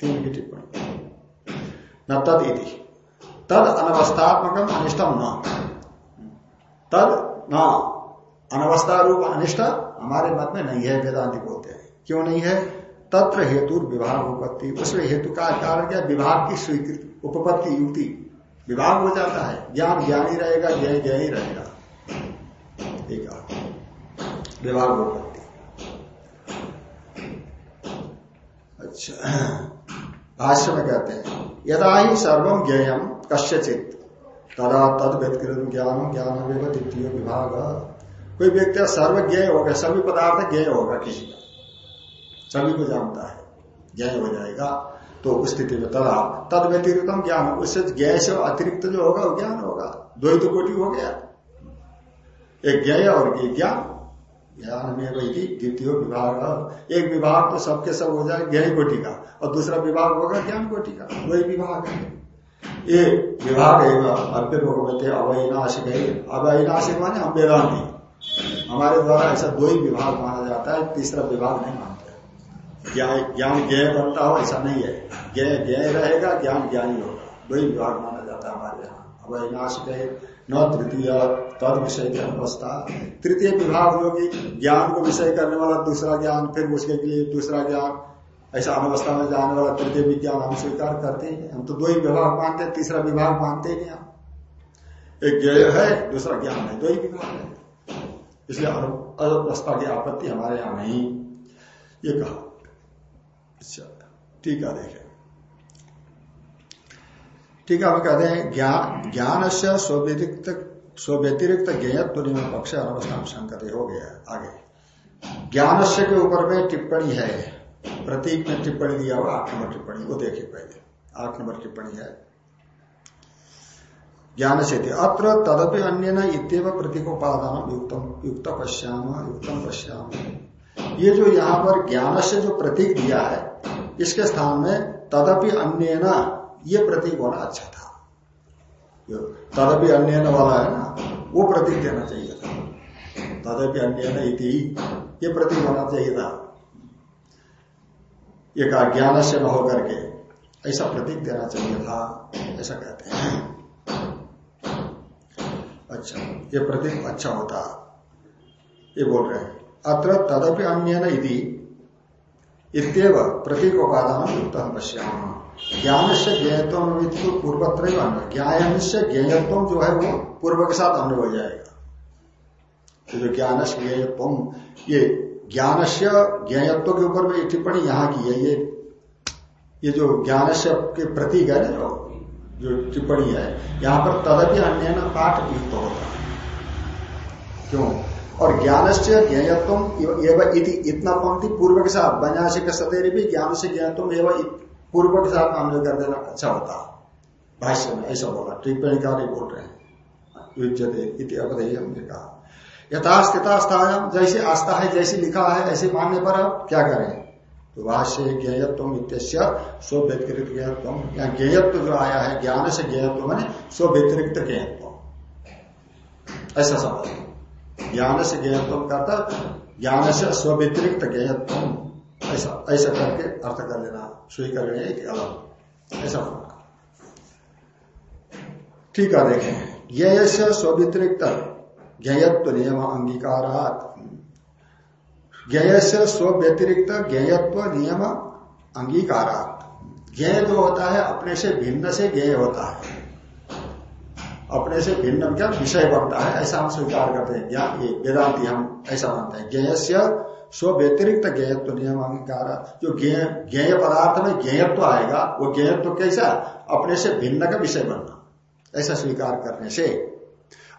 तीन की टिप्पणी। न तद इति। तद अनवस्थात्मक अनिष्टम न। तद न। अनवस्था रूप अनिष्ट हमारे मत में नहीं है वेदांति बोलते हैं। क्यों नहीं है? तत्र हेतु विभाग उपपत्ति। उसमें हेतु का कारण क्या? विभाग की स्वीकृति, उपपत्ति, युक्ति। विभाग हो जाता है। ज्ञान ज्ञानी रहेगा जय जय ही रहेगा विभाग उपपत्ति। अच्छा। भाष्य में कहते हैं, यदा ही सर्वम ज्ञेयम कश्यचित तदा तद व्यक्तिगत ज्ञान ज्ञान द्वितीय विभाग। कोई व्यक्ति सर्वज्ञ होगा सभी पदार्थ ज्ञ होगा किसी का। सभी को जानता है ज्ञ हो जाएगा। तो उस स्थिति में तदा तद व्यतिरिक्तम ज्ञान। उससे ज्ञ से अतिरिक्त जो होगा, वो ज्ञान होगा। दो ही तो कोटि हो गया। एक ज्ञ और एक ज्ञान। ज्ञान में वही द्वितीय विभाग। एक विभाग तो सबके सब हो जाए ज्ञ कोटि का। और दूसरा विभाग होगा ज्ञान कोटि का। वही विभाग है। ये विभाग है अल्प भगवते अवैनाशिक। है अवैनाशिक माने हम वेदांति हमारे द्वारा ऐसा दो ही विभाग माना जाता है, तीसरा विभाग नहीं माना ज्ञान ज्ञ बनता हो, ऐसा नहीं है। ज्ञ ज्ञ रहेगा, ज्ञान ज्ञानी होगा। दो ही विभाग माना जाता है हमारे यहाँ। अविनाश गए न तृतीय, तद विषय की अवस्था। तृतीय विभाग कि ज्ञान को विषय करने वाला दूसरा ज्ञान, फिर उसके लिए दूसरा ज्ञान। ऐसा अनवस्था में जाने वाला तृतीय विज्ञान हम स्वीकार करते हैं। हम तो दो ही विभाग मानते हैं, तीसरा विभाग मानते ही नहीं हम। एक ज्ञ है, दूसरा ज्ञान है, दो ही विभाग है। इसलिए अवस्था की आपत्ति हमारे यहाँ नहीं। ये कहा। टीका देखें। टीका में कहते हैं ज्ञान से स्व्यतिरिक्त स्व्यतिरिक्त ज्ञत्व पक्ष अनवस्था संकत हो गया आगे। ज्ञान से के ऊपर में टिप्पणी है, प्रतीक में टिप्पणी दिया हुआ आठ नंबर टिप्पणी, वो देखिए पहले। आठ नंबर टिप्पणी है। ज्ञान से अत्र तदपि अन्य न इतव प्रतीकोपादान युक्त युक्त पश्याम। युक्तम पश्याम ये जो यहाँ पर ज्ञान से जो प्रतीक दिया है इसके स्थान में तदपि अन्य ये प्रतीक होना अच्छा था। तदपि अन्य वाला है ना, वो प्रतीक देना चाहिए था। तदपि अन्य ये प्रतीक होना चाहिए था। ये कहा ज्ञान से न होकर के ऐसा प्रतीक देना चाहिए था, ऐसा कहते हैं। अच्छा ये प्रतीक अच्छा होता, ये बोल रहे हैं। अत्र तदपि अन्य इतव प्रतीक उपादान युक्त पश्याम। ज्ञान से ज्ञेयत्व पूर्वत्र ज्ञान से ज्ञेयत्व जो है वो पूर्व के साथ अन्य हो जाएगा। तो जो ज्ञान से ये ज्ञान से ज्ञेयत्व के ऊपर में टिप्पणी यहाँ की है, ये ये जो ज्ञान से के प्रतीक है ना जो जो टिप्पणी है, यहाँ पर तदपि अन्य पाठ युक्त होता क्यों? और ज्ञान से ज्ञेयत्व एवं इतना पंक्ति पूर्व के साथ बन्यासी के सदैव भी ज्ञान से ज्ञातम एवं पूर्व के साथ मामले कर देना अच्छा होता। भाष्य में ऐसा बोला टिप्पणी का बोल रहे हैं। युजते कहा। यथास्थितास्थायाम जैसे आस्था है, जैसे लिखा है, ऐसे मानने पर आप क्या करें? तो भाष्य ज्ञेयत्व इत्य स्व व्यतिरिक्त ज्ञेयत्व। या ज्ञेयत्व जो आया है ज्ञान से ज्ञेयत्व मैंने स्व व्यतिरिक्त ज्ञेयत्व। ऐसा समझ ज्ञान से ज्ञत्व करता ज्ञान से स्व्यतिरिक्त ज्ञत्व ऐसा ऐसा करके अर्थ कर लेना, स्वीकार अलग ऐसा होगा ठीक है, देखें। ज्ञ से स्व्यतिरिक्त ज्ञत्व नियम अंगीकारात। ज्ञ से स्व्यतिरिक्त ज्ञत्व नियम अंगीकारात। ज्ञ जो होता है, अपने से भिन्न से ज्ञ होता है। अपने से भिन्न क्या विषय बनता है, ऐसा हम स्वीकार करते हैं। ज्ञान ये वेदांति हम ऐसा मानते हैं। ज्ञेय स्व व्यतिरिक्त ज्ञेयत्व नियम अंगीकार जो ज्ञेय पदार्थ में ज्ञेयत्व आएगा, वो ज्ञेयत्व कैसा? अपने से भिन्न का विषय बनना। ऐसा स्वीकार करने से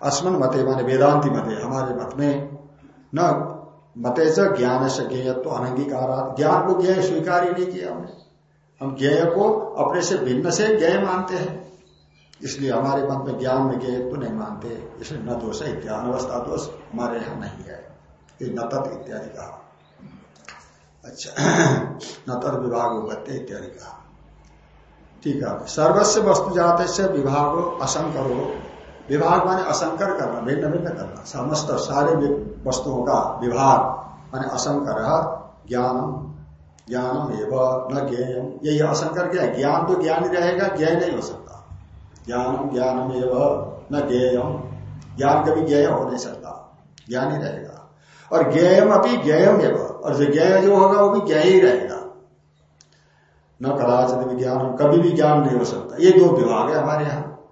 अस्मन मते, माने वेदांति मते, हमारे मत में न मते से ज्ञान से ज्ञेयत्व अनंगीकार ज्ञान को ज्ञेय स्वीकार ही नहीं किया हमने। हम ज्ञेय को अपने से भिन्न से ज्ञेय मानते हैं। इसलिए हमारे मत में ज्ञान में ज्ञेय तो नहीं मानते। इसलिए न दोष है, ज्ञान अवस्था दोष हमारे यहाँ नहीं है। न तत् इत्यादि कहा। अच्छा न तद विभाग उपत्य इत्यादि कहा। ठीक है सर्वस्व वस्तु जाते से विभाग असंकर। हो विभाग माने असंकर करना, भिन्न भिन्न करना। समस्त सारे वस्तुओं का विभाग माने असंकर ज्ञानम ज्ञानम एवं न ज्ञेयम। यही असंकर क्या है? ज्ञान तो ज्ञान ही रहेगा ज्ञान नहीं हो सकता। ज्ञानम ज्ञानम एवं न ज्ञेयम ज्ञान कभी ज्ञेय हो नहीं सकता। ज्ञान ही रहेगा। और ज्ञेयम अभी ज्ञेयम एवं। और जो ज्ञेय जो होगा वो भी ज्ञ ही रहेगा। न कदाचित विज्ञान कभी भी ज्ञान नहीं हो सकता। ये दो विभाग है हमारे यहाँ।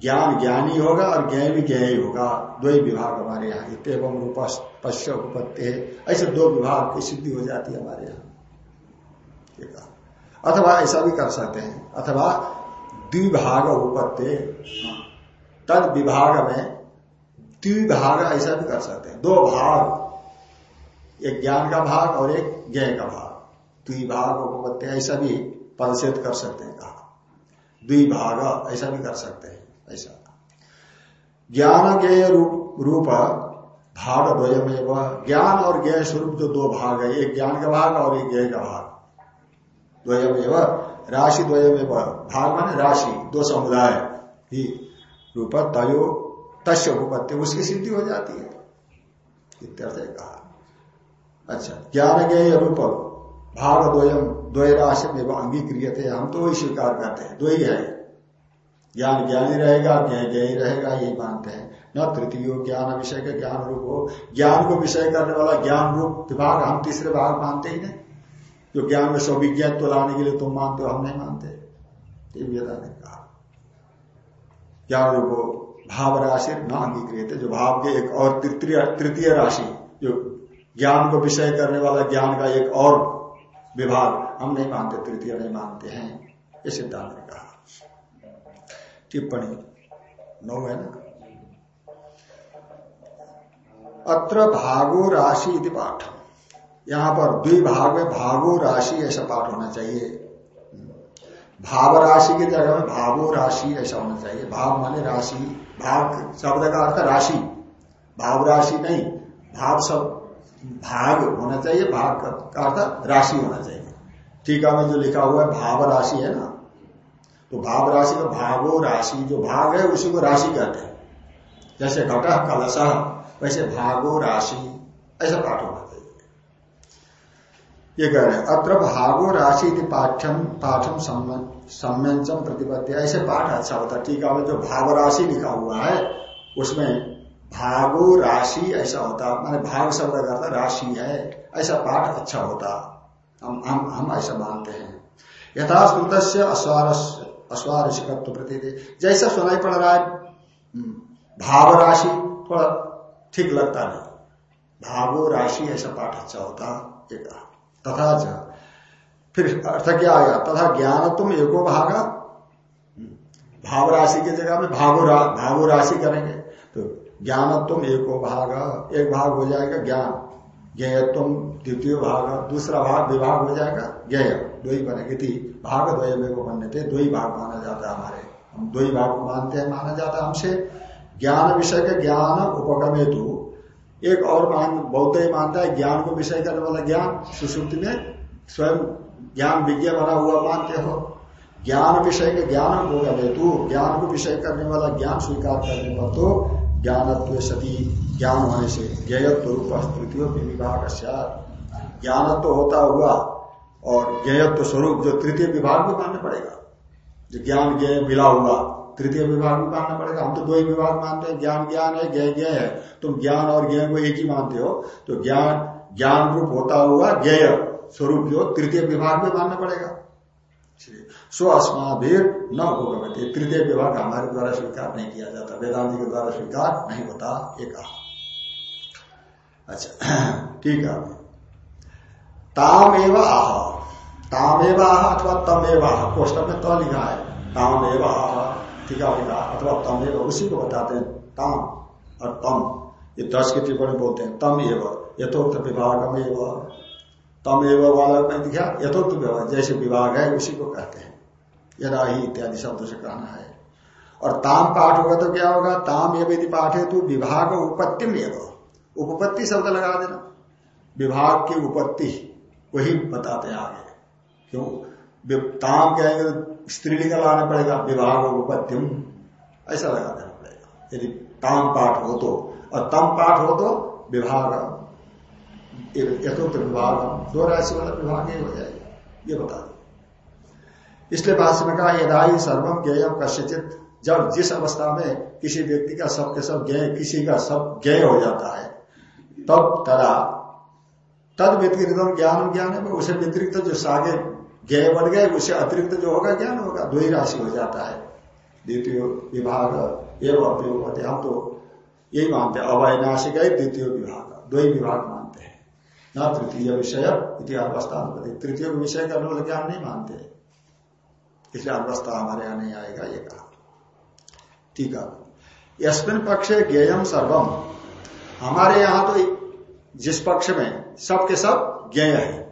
ज्ञान ज्ञानी होगा और ज्ञ भी ही होगा। दो ही विभाग हमारे यहाँ। इतम रूप, पश्य उपत्य ऐसे दो विभाग की सिद्धि हो जाती है हमारे यहाँ। अथवा ऐसा भी कर सकते हैं। अथवा द्विभाग उपत्य तद विभाग में द्विभाग ऐसा भी कर सकते हैं। दो भाग, एक ज्ञान का भाग और एक ज्ञ का भाग। द्विभाग उपपत्ति ऐसा भी परिषेद कर सकते हैं कहा। द्विभाग ऐसा भी कर सकते हैं, ऐसा। ज्ञान ज्ञेय रूप रूप, भाग द्वयमेव। ज्ञान और ज्ञ स्वरूप जो दो भाग है, एक ज्ञान का भाग और एक ज्ञ का भाग। द्वयमेव राशि द्वयमेव भाग माने राशि, दो समुदाय, ही रूप तयो तस्य उपपत्ति उसकी सिद्धि हो जाती है। इत्यर्थ कहा। अच्छा ज्ञान ज्ञेय रूप भाग द्वयम द्वय राशि में अंगीक्रिय थे हम तो वही स्वीकार करते हैं, दो ही है। ज्ञान ज्ञानी रहेगा ज्ञ ज्ञ रहेगा, यही मानते हैं। न तृतीय ज्ञान विषय के ज्ञान रूप हो। ज्ञान को विषय करने वाला ज्ञान रूप विभाग हम तीसरे भाग मानते ही नहीं। जो ज्ञान में सौविज्ञान तो लाने के लिए तुम मानते हो, हम नहीं मानते। वेदा ने कहा। ज्ञान रूप भाव राशि न अंगीकृत जो भाव के एक और तृतीय तृतीय राशि, जो ज्ञान को विषय करने वाला ज्ञान का एक और विभाग, हम नहीं मानते, तृतीय नहीं मानते हैं। ये सिद्धांत ने कहा। टिप्पणी नौ है ना? अत्र भागो राशि पाठ यहाँ पर द्विभाग में भागो राशि ऐसा पाठ होना चाहिए। भाव राशि की जगह में भावो राशि ऐसा होना चाहिए। भाव माने राशि भाग शब्द का अर्थ राशि। भाव राशि नहीं, भाव सब, भाग होना चाहिए, भाग का अर्थ राशि होना चाहिए। टीका में जो लिखा हुआ है, भाव राशि है ना? तो भाव राशि का भावो राशि, जो भाग है, उसी को राशि कहते हैं। जैसे घट कलश, वैसे भागो राशि, ऐसा पाठ होना चाहिए। ये कह रहे अत्र भागो राशि पाठ्यम पाठम सम्यंचम प्रतिपत्ति ऐसे पाठ अच्छा होता टीका में जो भाव राशि लिखा हुआ है उसमें भागो राशि ऐसा होता माने भाग शब्द करता राशि है ऐसा पाठ अच्छा होता। हम हम हम ऐसा मानते हैं। यथाश्रुत से अस्वारसिकत्व प्रति जैसा सुनाई पड़ रहा है हम्म, भाव राशि थोड़ा ठीक लगता नहीं। भागो राशि ऐसा पाठ अच्छा होता एक तथा फिर अर्थ क्या आया तथा ज्ञान तुम एको भागा। भाव राशि की जगह में भावो रा, भावो राशि करेंगे। तो ज्ञान तुम एको भाग। एक भाग हो जाएगा ज्ञान। ज्ञेयत्व द्वितीय भाग। दूसरा भाग विभाग हो जाएगा ज्ञेय। दो ही बनेगी। भाग द्वय में बनने थे। दो ही भाग माना जाता है हमारे। हम दो ही भाग को मानते हैं माना जाता है हमसे। ज्ञान विषय के ज्ञान उपगम हेतु एक और मान बौद्ध ही मानता है, ज्ञान को विषय करने वाला ज्ञान, सुश्रुति में स्वयं ज्ञान विज्ञ बना हुआ मानते हो। ज्ञान विषय के ज्ञान उपगम हेतु ज्ञान को विषय करने वाला ज्ञान स्वीकार करने पर तो ज्ञानत्व सती, ज्ञान होने से ज्ञत्व रूप तृतीय विभाग ज्ञानत्व होता हुआ और ज्ञत्व स्वरूप जो तृतीय विभाग भी मानना पड़ेगा। जो ज्ञान ज्ञ मिला हुआ तृतीय विभाग में मानना पड़ेगा। हम तो दो ही विभाग मानते हैं। ज्ञान ज्ञान है, ज्ञ ज्ञ है। तुम ज्ञान और ज्ञ को एक ही मानते हो। तो ज्ञान ज्ञान रूप होता हुआ ज्ञ स्वरूप जो तृतीय विभाग में मानना पड़ेगा। अस्माभीर न उपगमती तृतीय विभाग हमारे द्वारा स्वीकार नहीं किया जाता। वेदांति के द्वारा स्वीकार नहीं होता। कहा। अच्छा ठीक है। ताम एवं आह। ताम एवं आह अथवा तम एवं आह। कोष्टक में तो लिखा है। ताम एवं आह। ठीक है अथवा तम एवं, उसी को बताते हैं, ताम और तम। ये दस के टिप्पणी बोलते हैं, तम एवं, यथोक्त विभागम एवं। तम एवं वाला में दिखा, यथोक्त विभाग, जैसे विभाग है, उसी को कहते हैं। यदा ही इत्यादि शब्द से कहना है। और ताम पाठ होगा तो क्या होगा? ताम एवं यदि पाठ है तो विभाग उपत्ति में उपपत्ति शब्द लगा देना। विभाग की उपत्ति वही बताते हैं आगे। क्यों? ताम कहेंगे तो स्त्रीलिंग लाना पड़ेगा विभाग उपपत्तिम ऐसा लगा देना पड़ेगा। यदि ताम पाठ हो तो और तम पाठ हो तो विभाग यथोक्त विभाग दो राशि वाला विभाग ही हो जाएगा, ये बता दो। इसलिए भाष्य में कहा यदाई सर्वम ज्ञेयम कश्यचित जब जिस अवस्था में किसी व्यक्ति का सब के सब ज्ञ किसी का सब ज्ञ हो जाता है, तब तदा, तद व्यतिरिक्त ज्ञान ज्ञान है उसे व्यतिरिक्त तो जो सागे ज्ञ बन गए उससे अतिरिक्त जो होगा ज्ञान होगा, दो ही राशि हो जाता है। द्वितीय विभाग एवं अव्यवते हम तो यही मानते हैं अवैनाशिक द्वितीय विभाग, दो ही विभाग मानते हैं। न तृतीय विषय इतिहास तृतीय विषय का वाले ज्ञान नहीं मानते इसलिए अवस्था हमारे यहाँ नहीं आएगा, ये कहा। ठीक है। यशमिन पक्ष ज्ञेयम सर्वम हमारे यहाँ तो जिस पक्ष में, सबके सब ज्ञेय है।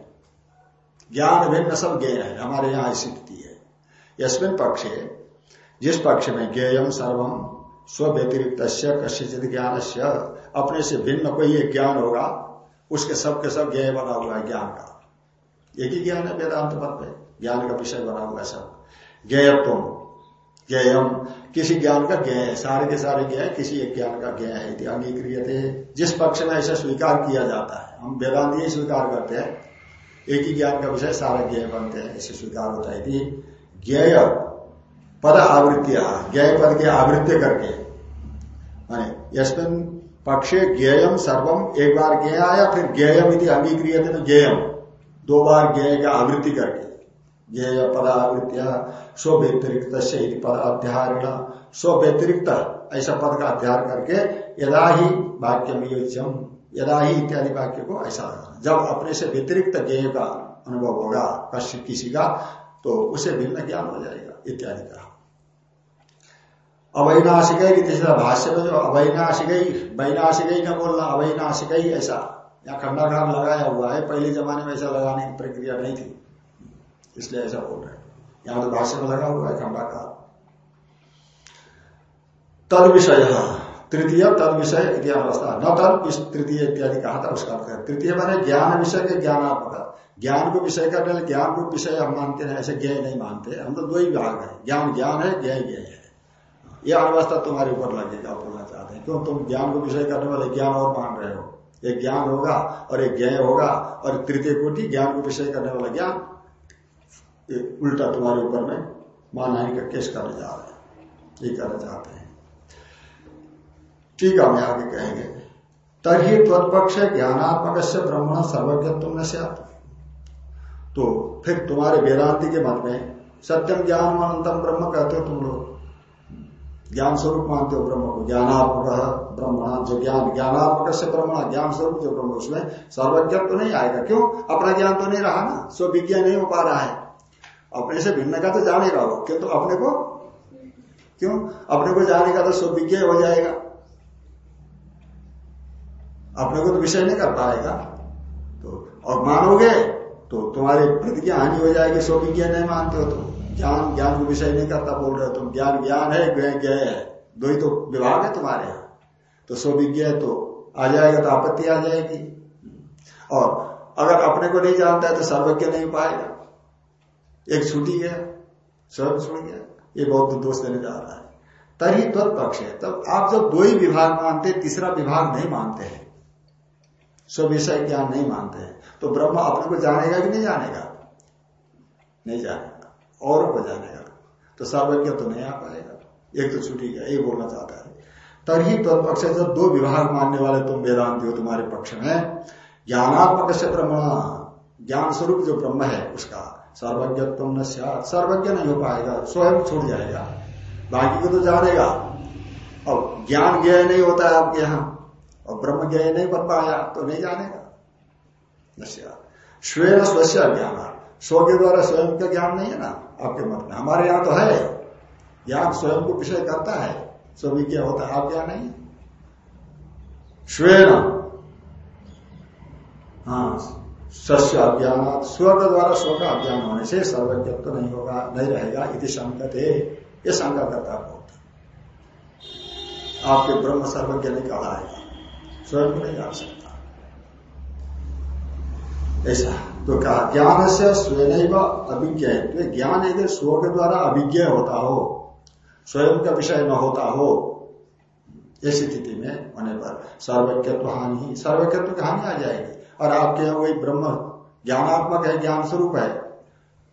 ज्ञान भिन्न सब ज्ञेय है, हमारे यहाँ स्थिति है। यशमिन पक्ष, जिस पक्ष में ज्ञेयम सर्वम स्व व्यतिरिक्त कश्यचित ज्ञान अपने से भिन्न कोई एक ज्ञान होगा, उसके सब के सब ज्ञेय बना हुआ है ज्ञान का। एक ही ज्ञान है, वेदांत पद में ज्ञान का विषय बना हुआ है सब। ज्ञेयत्व ज्ञेयम किसी ज्ञान का ज्ञ है सारे के सारे ज्ञ किसी एक ज्ञान का ज्ञ है अंगीक्रिय जिस पक्ष में ऐसा स्वीकार किया जाता है, हम वेदांत ही स्वीकार करते हैं एक ही ज्ञान का विषय, सारे ज्ञ बनते हैं। इसे स्वीकार होता है ज्ञेय पद आवृत्तिया ज्ञ पद की आवृत्ति करके। माने यशमिन पक्षे ज्ञेयम सर्वम एक बार ज्ञ आया फिर ज्ञेयम यदि अंगीक्रिय थे तो ज्ञेयम। दो बार ज्ञ का आवृत्ति करके। ज्ञेय पदावृत्तिया स्व व्यतिरिक्त से पद अध्यारण। स्व व्यतिरिक्त ऐसा पद का अध्याय करके यदा ही वाक्य नियोज्यम यदा ही इत्यादि वाक्य को ऐसा जब अपने से व्यतिरिक्त ज्ञेय का अनुभव होगा कश्य किसी का तो उसे भिन्न ज्ञान हो जाएगा? इत्यादि का अवैनाशिक भाष्य में जो अवैनाशिक, वैनाशिक न बोलना, अवैनाशिक ऐसा यहाँ खंडाकार लगाया हुआ है, पहले जमाने में ऐसा लगाने की प्रक्रिया नहीं थी। इसलिए ऐसा बोल रहे यहाँ तो भाष्य में लगा हुआ है खंडाकार तद विषय तृतीय तद विषय अवस्था न तद तृतीय इत्यादि कहा था, उसका अर्थ तृतीय मैंने ज्ञान विषय के ज्ञानात्मक। ज्ञान को विषय करने ज्ञान को विषय हम मानते हैं, ऐसे ज्ञ नहीं मानते। हम तो दो ही विभाग है। ज्ञान ज्ञान है ज्ञ ज्ञ है। यह अवस्था तुम्हारे ऊपर लगेगा बोलना चाहते हैं। क्यों? तुम ज्ञान को विषय करने वाले ज्ञान और मान रहे हो। एक ज्ञान होगा और एक ज्ञ होगा और तृतीय कोटि ज्ञान को विषय करने वाला ज्ञान उल्टा तुम्हारे ऊपर में मानहानि का केस करने जा रहे हैं। ये करना चाहते हैं। ठीक है मैं आगे कहेंगे तभी त्वत्पक्ष ज्ञानात्मक से ब्रह्मण सर्वज्ञत्व न तो फिर तुम्हारे वेदांति के मत में सत्यम ज्ञान अनंतम ब्रह्म कहते हो तुम लोग। ज्ञान स्वरूप मानते हो ब्रह्म को। ज्ञानात्मक ब्रह्मणा जो ज्ञान ज्ञानात्मक से ब्रह्मणा, ज्ञान स्वरूप जो ब्रह्म, उसमें सर्वज्ञ तो नहीं आएगा। क्यों? अपना ज्ञान तो नहीं रहा ना। स्व विज्ञान नहीं हो पा रहा है। अपने से भिन्न का तो जान रहा हो। किंतु तो अपने को? क्यों? अपने को जानेगा तो सब विज्ञ हो जाएगा। अपने को तो विषय नहीं कर पाएगा तो और मानोगे तो तुम्हारी प्रतिज्ञा हानि हो जाएगी सो विज्ञा नहीं मानते हो तुम। ज्ञान ज्ञान को विषय नहीं करता बोल रहे हो तुम। ज्ञान ज्ञान है, ज्ञ है। दो ही तो विभाग है तुम्हारे यहाँ। तो सो विज्ञ तो आ जाएगा तो आपत्ति आ जाएगी। और अगर अपने को नहीं जानता है तो सर्वज्ञ नहीं पाएगा। एक छूटी गया स्वयं छूट गया ये बहुत दोष देने जा रहा है। तरी पक्ष है। तब आप जब दो ही विभाग मानते तीसरा विभाग नहीं मानते हैं। स्व विषय ज्ञान नहीं मानते हैं। तो ब्रह्म अपने को जानेगा कि नहीं जानेगा? नहीं जानेगा। और को जानेगा। तो सर्वज्ञ तो नहीं आ पाएगा। एक तो छुट्टी गया, ये बोलना चाहता है। तरी तत्पक्ष जब दो विभाग मानने वाले तुम वेदांति हो तुम्हारे पक्ष में ज्ञानात्मक से ब्रह्म ज्ञान स्वरूप जो ब्रह्म है उसका सर्वज्ञत्व न सर्वज्ञ नहीं हो पाएगा, स्वयं छूट जाएगा। बाकी को तो जानेगा। अब ज्ञान ज्ञ नहीं होता है आपके यहाँ। और ब्रह्म ज्ञ नहीं बन पाया तो नहीं जानेगा। स्वयं स्वस्य ज्ञान। स्व के द्वारा स्वयं का ज्ञान नहीं है ना, आपके मत में। हमारे यहाँ तो है। ज्ञान स्वयं को विषय करता है। स्विज्ञ होता है, आप क्या नहीं? स्वयं हाँ सस्य अज्ञान स्व के द्वारा स्व का अज्ञान होने से सर्वज्ञत्व तो नहीं होगा, नहीं रहेगा इति संकट है ये शंका करता बहुत। आपके ब्रह्म सर्वज्ञ नहीं कहा है। स्वयं को नहीं जान सकता ऐसा। तो कहा, ज्ञान से स्वयं अभिज्ञ। तो ज्ञान यदि स्व के द्वारा अभिज्ञ होता हो, स्वयं का विषय न होता हो ऐसी स्थिति में होने पर सर्वज्ञत्व हानि सर्वज्ञत्व की हानि आ जाएगी। और आपके यहाँ वही ब्रह्म ज्ञानात्मक है, ज्ञान स्वरूप है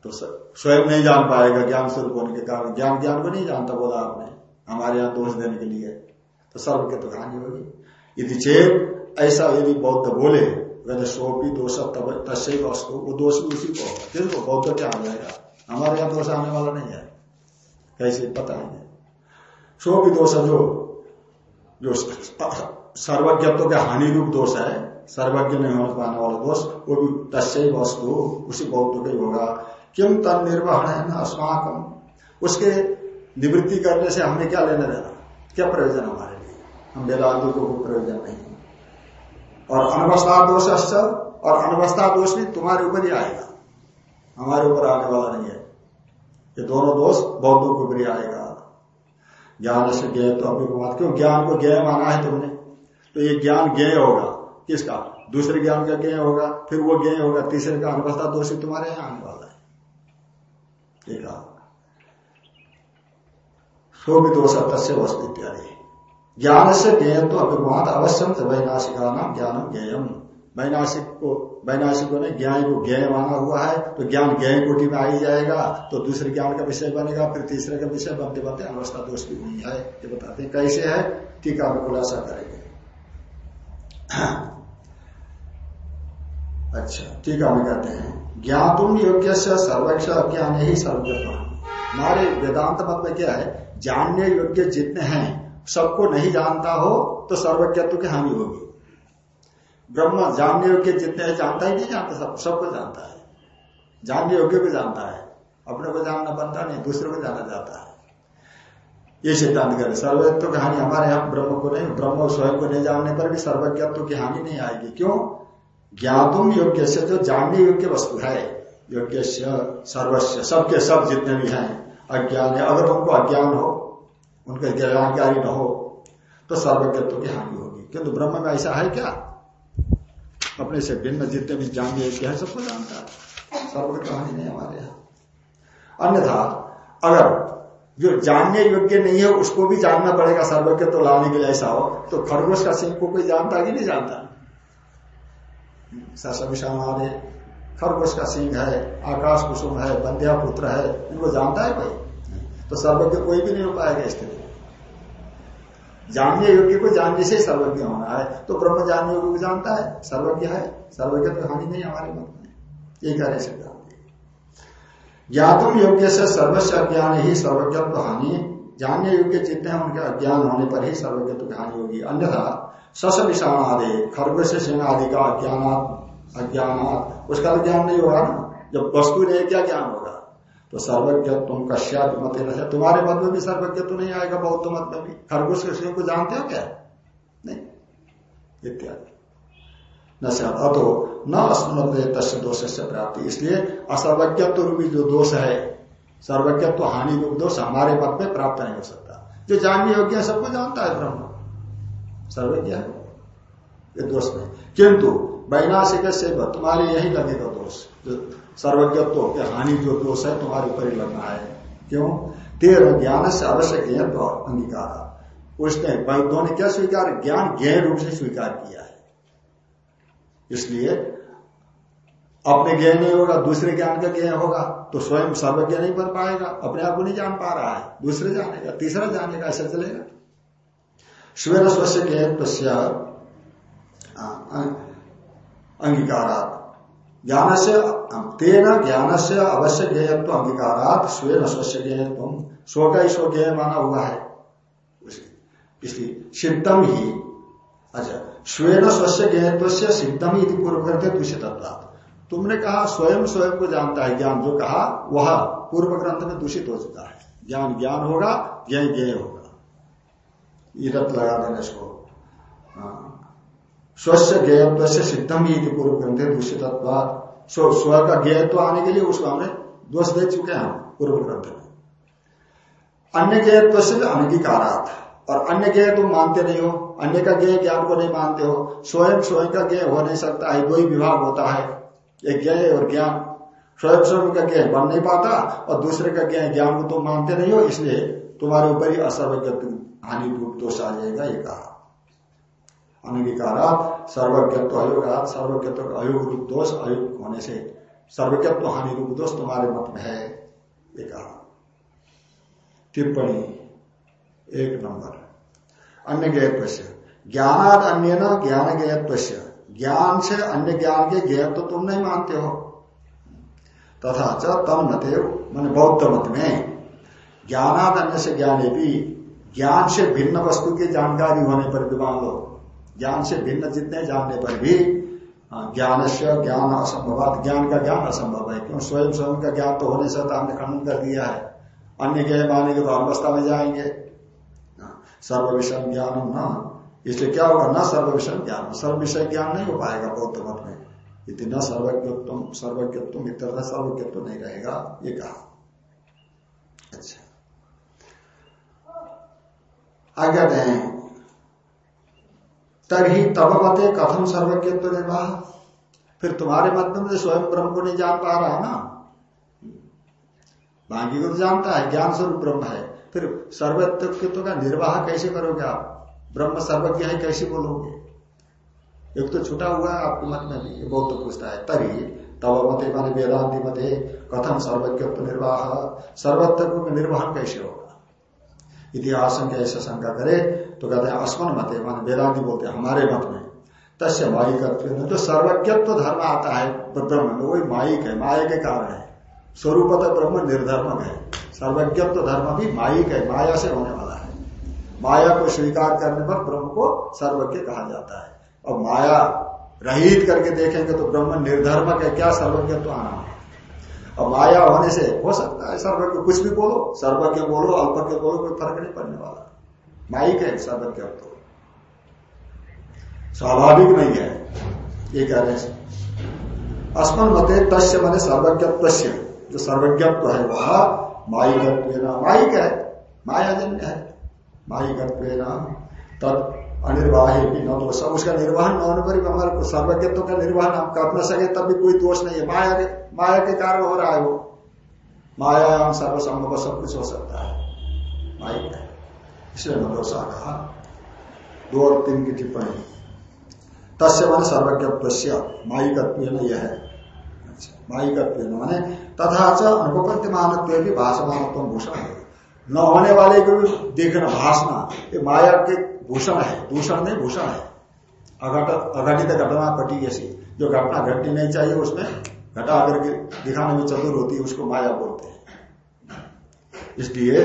तो स्वयं नहीं जान पाएगा ज्ञान स्वरूप होने के कारण। ज्ञान ज्ञान को नहीं जानता बोला आपने, हमारे यहाँ दोष देने के लिए। तो सर्वज्ञत्व हानि होगी। यदि चेत, ऐसा यदि बौद्ध बोले वैसे सोपी दोष तस्से वस्तु, वो दोष भी उसी को होगा बौद्ध क्या आ जाएगा हमारे यहाँ दोष आने वाला नहीं है। कैसे? पता नहीं सो भी दोष जो जो सर्वज्ञत्व के हानि रूप दोष है, सर्वज्ञ नहीं होने पाने वाला दोष, वो भी तस्य वस्तु, उसी बौद्ध का ही होगा। किम तन निर्वहन है ना अस्माकम उसके निवृत्ति करने से हमने क्या लेना देना? क्या प्रयोजन हमारे हम वेदांति को प्रयोजन नहीं और अनवस्था दोष और अनवस्था दोष भी तुम्हारे ऊपर ही आएगा। हमारे ऊपर आने वाला नहीं है। ये दोनों दोष बौद्धों के ऊपर ही आएगा। ज्ञान से ज्ञ तो अभिमान क्यों? ज्ञान को ज्ञ माना है तुमने। तो ये ज्ञान ज्ञ होगा। किसका? दूसरे ज्ञान का ज्ञ होगा, फिर वो ज्ञ होगा। तीसरे का अनवस्था दोष तुम्हारे यहाँ आने वाला है। ठीक है सो भी दोष तस्य वस्तु इत्यादि। ज्ञान से ज्ञेय तो अभिमान अवश्यम वैनाशिका नाम ज्ञान ज्ञेयम। वैनाशिक को वैनाशिकों ने ज्ञान को ज्ञ माना हुआ है तो ज्ञान ज्ञ कोटि में आ ही जाएगा तो दूसरे ज्ञान का विषय बनेगा, फिर तीसरे का विषय बनते बनते अवस्था दोष भी नहीं है। ये बताते हैं कैसे है? टीका में खुलासा करेंगे। अच्छा टीका में कहते हैं ज्ञातुम योग्य से सर्वक्ष अज्ञान ही सर्वज्ञ हमारे वेदांत मत में क्या है? जानने योग्य जितने हैं सबको नहीं जानता हो तो सर्वज्ञत्व की हानि होगी। ब्रह्म जानने योग्य जितने हैं, जानता ही नहीं जानता, सब, सबको जानता है। जानने योग्य को जानता है। अपने को जानना बनता नहीं, दूसरे को जाना जाता है। ये सिद्धांत करें सर्वज्ञत्व की हानि हमारे यहाँ ब्रह्म को नहीं, ब्रह्म स्वयं को नहीं जानने पर भी सर्वज्ञत्व की हानि नहीं आएगी। क्यों? ज्ञातुम योग्य से जो जानने योग्य वस्तु है योग्य सर्वस्व सबके सब जितने भी हैं, अज्ञान है। अगर उनको अज्ञान हो उनका जानकारी न हो। तो सर्वज्ञत्व की हानि होगी। किंतु ब्रह्म में ऐसा है क्या? अपने से भिन्न जितने भी जान क्या है सबको जानता है। सर्वज्ञ कहानी नहीं हमारे यहाँ। अन्यथा, अगर जो जानने योग्य नहीं है, उसको भी जानना पड़ेगा सर्वज्ञ तो लाने के लिए ऐसा हो तो खरगोश का सिंह को कोई जानता कि नहीं जानता? खरगोश का सिंह है, आकाश कुसुम है, बंध्या पुत्र है, इनको जानता है कोई? तो सर्वज्ञ कोई भी नहीं हो पाएगा स्थिति जानने योग्य को जानने से सर्वज्ञ होना है। तो ब्रह्म जानने योग्य को जानता है। सर्वज्ञ है सर्वज्ञ तो हानि नहीं, हमारे मत में। ये कह रहे सिद्धांत ज्ञातुम योग्य से सर्वस्व अज्ञान ही सर्वज्ञत्व हानि। जानने योग्य जितने हैं, उनके अज्ञान होने पर ही सर्वज्ञत्व की हानि होगी। अन्यथा सस विषाण आदि खरगोश सिंह आदि का अज्ञान अज्ञान उसका तो ज्ञान नहीं होगा ना। जब वस्तु नहीं, क्या ज्ञान होगा तो सर्वज्ञ तुम कश्या मत है तुम्हारे मत में भी सर्वज्ञ तो नहीं आएगा, बौद्ध मत में भी। खरगोश के को जानते हो क्या? नहीं। इत्यादि। न अतो न अस्मत तस्य दोष से प्राप्ति। इसलिए असर्वज्ञत्व रूपी जो दोष है, सर्वज्ञत्व हानि रूप दोष हमारे मत में प्राप्त नहीं हो सकता। जो जानने योग्य है, सबको जानता है ब्रह्म। सर्वज्ञ ये दोष नहीं। किंतु, वैनाशिक से तुम्हारे यही लगेगा दोष। जो सर्वज्ञत्व के हानि जो दोष है तुम्हारे ऊपर ही लगना है। क्यों? तेरह ज्ञान से अवश्य ज्ञान अंगीकार। उसने वैद्यों ने क्या स्वीकार? ज्ञान ज्ञ रूप से स्वीकार किया है। इसलिए अपने ज्ञान नहीं होगा, दूसरे ज्ञान का ज्ञान होगा तो स्वयं सर्वज्ञ नहीं बन पाएगा, अपने आप को नहीं जान पा रहा है। दूसरे जानेगा, तीसरा जानेगा, ऐसा चलेगा। स्वेर स्वस्य ज्ञान अंगीकारात। ज्ञान से तेना ज्ञान से अवश्य ज्ञेयत्व अंगीकारात स्वयं स्वस्य ज्ञेयत्व स्व का ही स्व ज्ञेय माना हुआ है। इसलिए सिद्धम ही। अच्छा स्वयं स्वस्य ज्ञेयत्व से सिद्धम ही पूर्व करते दूषित तुमने कहा, स्वयं स्वयं को जानता है ज्ञान, जो कहा, वह पूर्व ग्रंथ में दूषित हो चुका है। ज्ञान ज्ञान होगा ज्ञ ज्ञेय होगा। इरत लगा देने इसको। हाँ। स्वस्य ज्ञेयत्व से सिद्धम ही पूर्व ग्रंथ दूषित स्व स्व का ज्ञेयत्व आने के लिए उसको हमने दोष दे चुके हैं पूर्व ग्रंथ में। अन्य ज्ञेयत्व से अनंगीकारात और अन्य ज्ञेय तुम मानते नहीं हो। अन्य का ज्ञेय ज्ञान को नहीं मानते हो। स्वयं स्वयं का ज्ञेय हो नहीं सकता है दो ही विभाग होता है। एक ज्ञेय और ज्ञान। स्वयं स्वयं का ज्ञान बन नहीं पाता, और दूसरे का ज्ञान ज्ञान को तुम मानते नहीं हो, इसलिए तुम्हारे ऊपर ही असर्वज्ञ हानि रूप दोष आ जाएगा, ये कहा। अनंगीकारात सर्वज्ञत्व अयोगात सर्वज्ञत्व अयोग रूप दोष अयोग होने से सर्वज्ञत्व हानि रूप दोष तुम्हारे मत में है, ये कहा। टिप्पणी, एक नंबर। अन्य ज्ञत्व से ज्ञानाद अन्य न ज्ञान ज्ञत्व ज्ञान से अन्य ज्ञान के ज्ञ तो तुम नहीं मानते हो। तथा च तम नते मान बौद्ध मत में। ज्ञानाद अन्य से ज्ञाने भी, ज्ञान से भिन्न वस्तु की जानकारी होने पर भी मान लो। ज्ञान से भिन्न जितने जानने पर भी ज्ञान से ज्ञान असंभव ज्ञान का ज्ञान असंभव है। क्यों? स्वयं स्वयं का ज्ञान तो होने से हमने खंडन कर दिया है। अन्य ज्ञान मानेंगे तो अवस्था में जाएँगे। सर्व विषय ज्ञान न। इसलिए क्या होगा? न सर्व विषय ज्ञान। सर्व विषय ज्ञान नहीं हो पाएगा बौद्ध मत में। यदि न सर्वज्ञत्व सर्वज्ञत्व इतर सर्वज्ञत्व नहीं रहेगा। ये कहा। अच्छा। दें तभी तब मते कथम सर्वज्ञत्व निर्वाह फिर तुम्हारे मत में स्वयं ब्रह्म को नहीं जान पा रहा ना? बाकी को तो जानता है, ज्ञान स्वरूप ब्रह्म है। फिर सर्वत्व का निर्वाह कैसे करोगे आप? ब्रह्म सर्वज्ञ है, कैसे बोलोगे? एक तो छुटा हुआ है आपके मत में भी ये बहुत तो पूछता है। तरी तब मते माने वेदांति मते कथम सर्वज्ञत्व निर्वाह सर्वत्व का निर्वाहन कैसे होगा? इतिहास ऐसा शंका करे तो कहते हैं, अस्मन मत है मान वेदांति बोलते हैं, हमारे मत में। तस्य माई माइकत्व जो सर्वज्ञत्व धर्म आता है ब्रह्म में, वही माइक है, माया के कारण है। स्वरूपत ब्रह्म निर्धर्मक है। सर्वज्ञत्व धर्म भी माइक है, माया से होने वाला है। माया को स्वीकार करने पर ब्रह्म को सर्वज्ञ कहा जाता है। और माया रहित करके देखेंगे तो ब्रह्म निर्धर्मक है, क्या सर्वज्ञत्व आना है? और माया होने से हो सकता है सर्वज्ञ कुछ भी बोलो सर्वज्ञ बोलो अल्पज्ञ बोलो, कोई फ़र्क नहीं पड़ने वाला। माइक है सर्वज्ञ तो। स्वाभाविक नहीं है, ये कह रहे हैं। अस्मन मते तस्य मने सर्वज्ञत्व जो सर्वज्ञत्व है, वह माइकत्व माइक है। मायाजन्य है माइकत्व तत्। अनिर्वाह भी न दोष उसका निर्वहन न होने पर भी हमारे सर्वज्ञत्व का निर्वहन हम कर न सके, तब भी कोई दोष नहीं है। माया के माया के कारण हो रहा है वो। माया हम सर्वसंभव सब कुछ हो सकता है। माया इसलिए न दोषा कहा। दो और तीन की टिप्पणी। तस्य मन सर्वज्ञत्व माइकत्व यह है। अच्छा माइकत्व माने तथा च अनुपत्ति मानत्व भी भाषमानत्व भूषण न होने वाले को भी देखना भाषणा ये माया के भूषण है दूषण नहीं, भूषण है। अघटित घटना पटी जैसी जो घटना घटनी नहीं चाहिए, उसमें घटा करके दिखाने में चतुर होती है, उसको माया बोलते हैं। इसलिए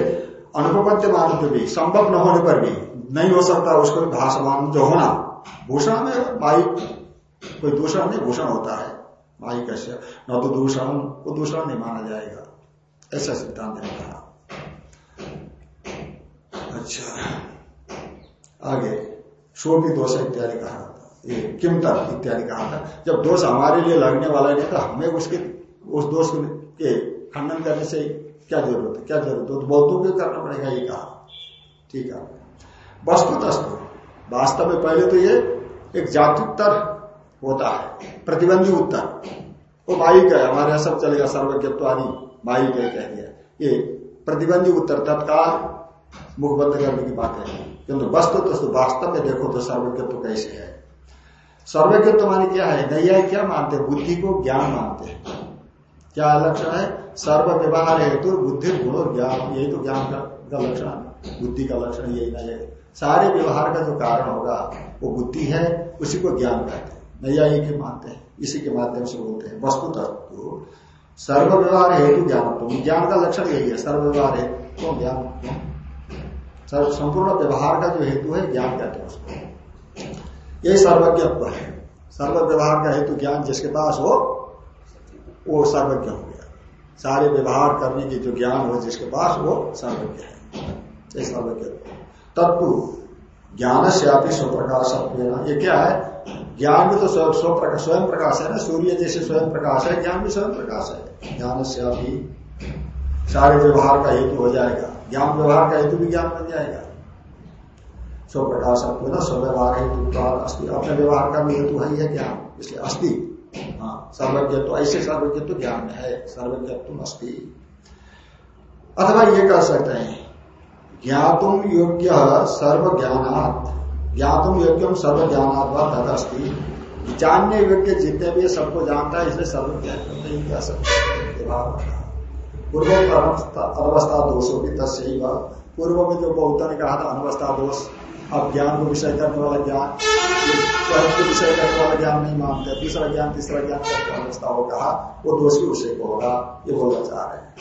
अनुपत्य मानव भी, संभव न होने पर भी नहीं हो सकता उसको भाषमान जो होना। भूषण में माई कोई दूषण नहीं, भूषण होता है। माई कैसे न तो दूषण को दूषण नहीं माना जाएगा। ऐसा सिद्धांत ने कहा अच्छा। आगे शोभी दोष इत्यादि कहा ये किमतर इत्यादि कहा था। जब दोष हमारे लिए लगने वाला नहीं था, हमें उसके, उस दोष के खंडन करने से क्या ज़रूरत है? क्या ज़रूरत है? तो बहुतों को करना पड़ेगा, ये कहा। ठीक है। वस्तु तस्तु वास्तव में पहले तो ये एक जात्युत्तर होता है, प्रतिबंधी उत्तर। वो माइक है, हमारे यहाँ सब चलेगा सर्वज्ञत्व आदि है कह दिया। ये प्रतिबंधी उत्तर, तत्काल मुखबंद करने की बात है। किंतु वस्तु तो वास्तव में देखो तो सर्वज्ञत्व कैसे है? सर्वज्ञत्व माने क्या है? नैया क्या मानते बुद्धि को ज्ञान मानते हैं। क्या लक्षण है? सर्व व्यवहार हेतु तो बुद्धि गुण और ज्ञान यही तो ज्ञान का, लक्षण बुद्धि का लक्षण यही नहीं है। सारे व्यवहार का जो कारण होगा वो बुद्धि है उसी को ज्ञान कहते हैं। नैया ये मानते हैं। इसी के माध्यम से बोलते हैं। वस्तु तत्व सर्व व्यवहार हेतु ज्ञान। ज्ञान का लक्षण यही है। सर्व व्यवहार हेतु तो ज्ञान। संपूर्ण व्यवहार का जो हेतु है, ज्ञान कहते हैं उसको यही सर्वज्ञत्व है। सर्व व्यवहार का हेतु ज्ञान जिसके पास हो, वो सर्वज्ञ हो गया। सारे व्यवहार करने की जो ज्ञान हो, जिसके पास वो सर्वज्ञ है। ये सर्वज्ञ तत्व ज्ञान से आप स्वप्रकाश ये क्या है? ज्ञान भी तो स्वयं स्वयं प्रकाश है ना? सूर्य जैसे स्वयं प्रकाश है, ज्ञान भी स्वयं प्रकाश है। ज्ञान से आप सारे व्यवहार का हेतु हो जाएगा। ज्ञान व्यवहार का हेतु भी ज्ञान बन जाएगा। स्व प्रकाश ना स्वव्यवहार हेतु अस्थि। अपने व्यवहार का भी हेतु है यह ज्ञान, इसलिए अस्थि। हाँ सर्वज्ञ तो ऐसे सर्वज्ञ तो ज्ञान है सर्वज्ञ तुम अस्थि। अथवा ये कह सकते हैं ज्ञातुम योग्य सर्व ज्ञानात् ज्ञातुम योग्यम सर्व ज्ञानात् तदस्थि जानने योग्य जितने भी सबको जानता है, इसलिए सर्व ज्ञान कह सकते। पूर्व अनवस्था दोषों की तस्वीर पूर्व में जो बहुत ने कहा था अनवस्था दोष अब ज्ञान को विषय करने वाला ज्ञान को विषय करने वाला ज्ञान नहीं मानते, दूसरा ज्ञान, तीसरा ज्ञान करके अनवस्था हो कहा, वो दोष उसी को होगा, ये बोलना चाह रहे हैं।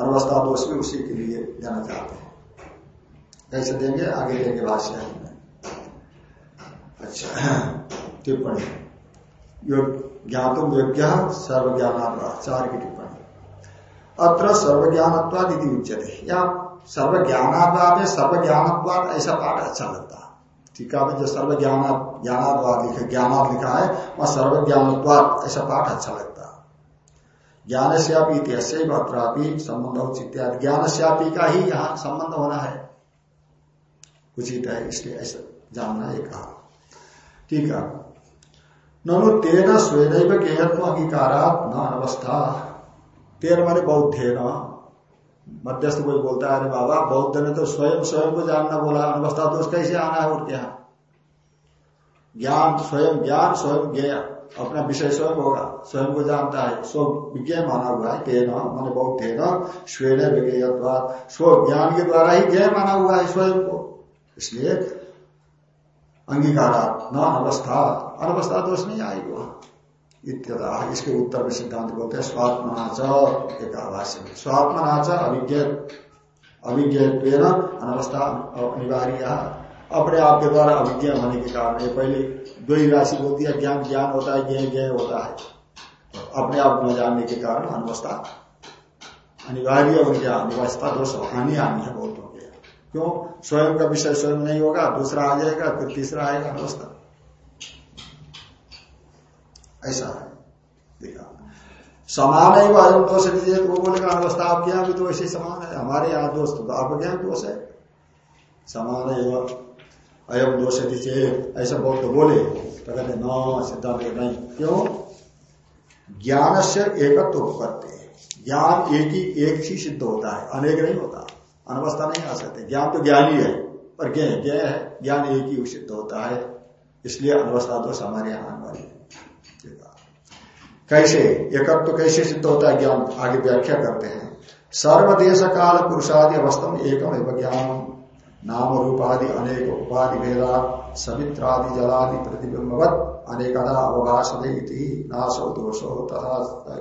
अनवस्था दोष भी उसी के लिए देना चाहते हैं। कैसे देंगे? आगे देंगे भाष्य अच्छा टिप्पणी। ज्ञातुम योग्य सर्व ज्ञान चार की टिप्पणी। अत्र सर्व ज्ञानत्वाद यदि उच्चते या सर्व ज्ञानाद्वाद है सर्व ज्ञानत्वाद ऐसा पाठ अच्छा लगता है। टीका में जो सर्व ज्ञान ज्ञानाद्वाद लिखे, ज्ञानाद लिखा है, वह सर्व ज्ञानत्वाद ऐसा पाठ अच्छा लगता ज्ञान से आप इतिहास संबंध इत्यादि ज्ञान से का ही यहाँ संबंध होना है। उचित है इसलिए ऐसा जानना एक कहा। ठीक है। ननु तेन स्वयं गेयत्व अंगीकारात न अवस्था। तेर माने बौद्ध न। मध्यस्थ कोई बोलता है, अरे बाबा बौद्ध ने तो स्वयं स्वयं को जानना बोला अवस्था दोष कैसे आना है और क्या? ज्ञान, स्वयं ज्ञान, स्वयं ज्ञ अपना विषय स्वयं होगा, स्वयं को जानता है। स्व विज्ञ माना हुआ है तेन माने बौद्ध न, स्वेन विज्ञ स्व ज्ञान के द्वारा ही ज्ञ माना हुआ है स्वयं को। इसलिए अंगीकारा न अवस्था अनवस्था दोष नहीं आएगी वहाँ। इत्यदा इसके उत्तर में सिद्धांत बोलते हैं स्वात्मनाच एक आभाष्य में। स्वात्मनाच अभिज्ञ अभिज्ञ अनवस्था अनिवार्य। अपने आप के द्वारा अभिज्ञ होने के कारण पहले दो ही राशि बोलती है, ज्ञान ज्ञान होता है ज्ञ ज्ञ होता है। तो अपने आप न जानने के कारण अनवस्था, अनिवार्य हो गया अनिवस्था दोष हानि हानि है बहुत हो। गया क्यों? स्वयं का विषय स्वयं नहीं होगा, दूसरा आ जाएगा, फिर तीसरा आएगा अवस्था ऐसा। है देखा। समान ही अयम दोष दीजिए तो वो बोलेगा अवस्था आपके यहाँ भी तो ऐसे समान है। हमारे यहाँ दोस्त तो आपके यहाँ दोष है? समान है अयम दोष दीजिए ऐसा बहुत तो बोले। तो कहते, न, सिद्धांत नहीं क्यों? ज्ञान से एकत्व करते ज्ञान एक ही एक ही सिद्ध होता है, अनेक नहीं होता। अनवस्था नहीं आ सकते। ज्ञान तो ज्ञान ही है पर ज्ञ ज्ञ है, ज्ञान एक ही सिद्ध होता है। इसलिए अनवस्था तो हमारे यहाँ आने है। कैसे? एकत्व तो कैसे सिद्ध होता है? ज्ञान आगे व्याख्या करते हैं। सर्वदेश काल पुरुषादि अवस्थम एकम एवं ज्ञान नाम रूपादि अनेक उपाधि भेदा, समित्रादि जलादि प्रतिबिंबवत, अनेकदा अवभाषदे नाशो दोषो तथा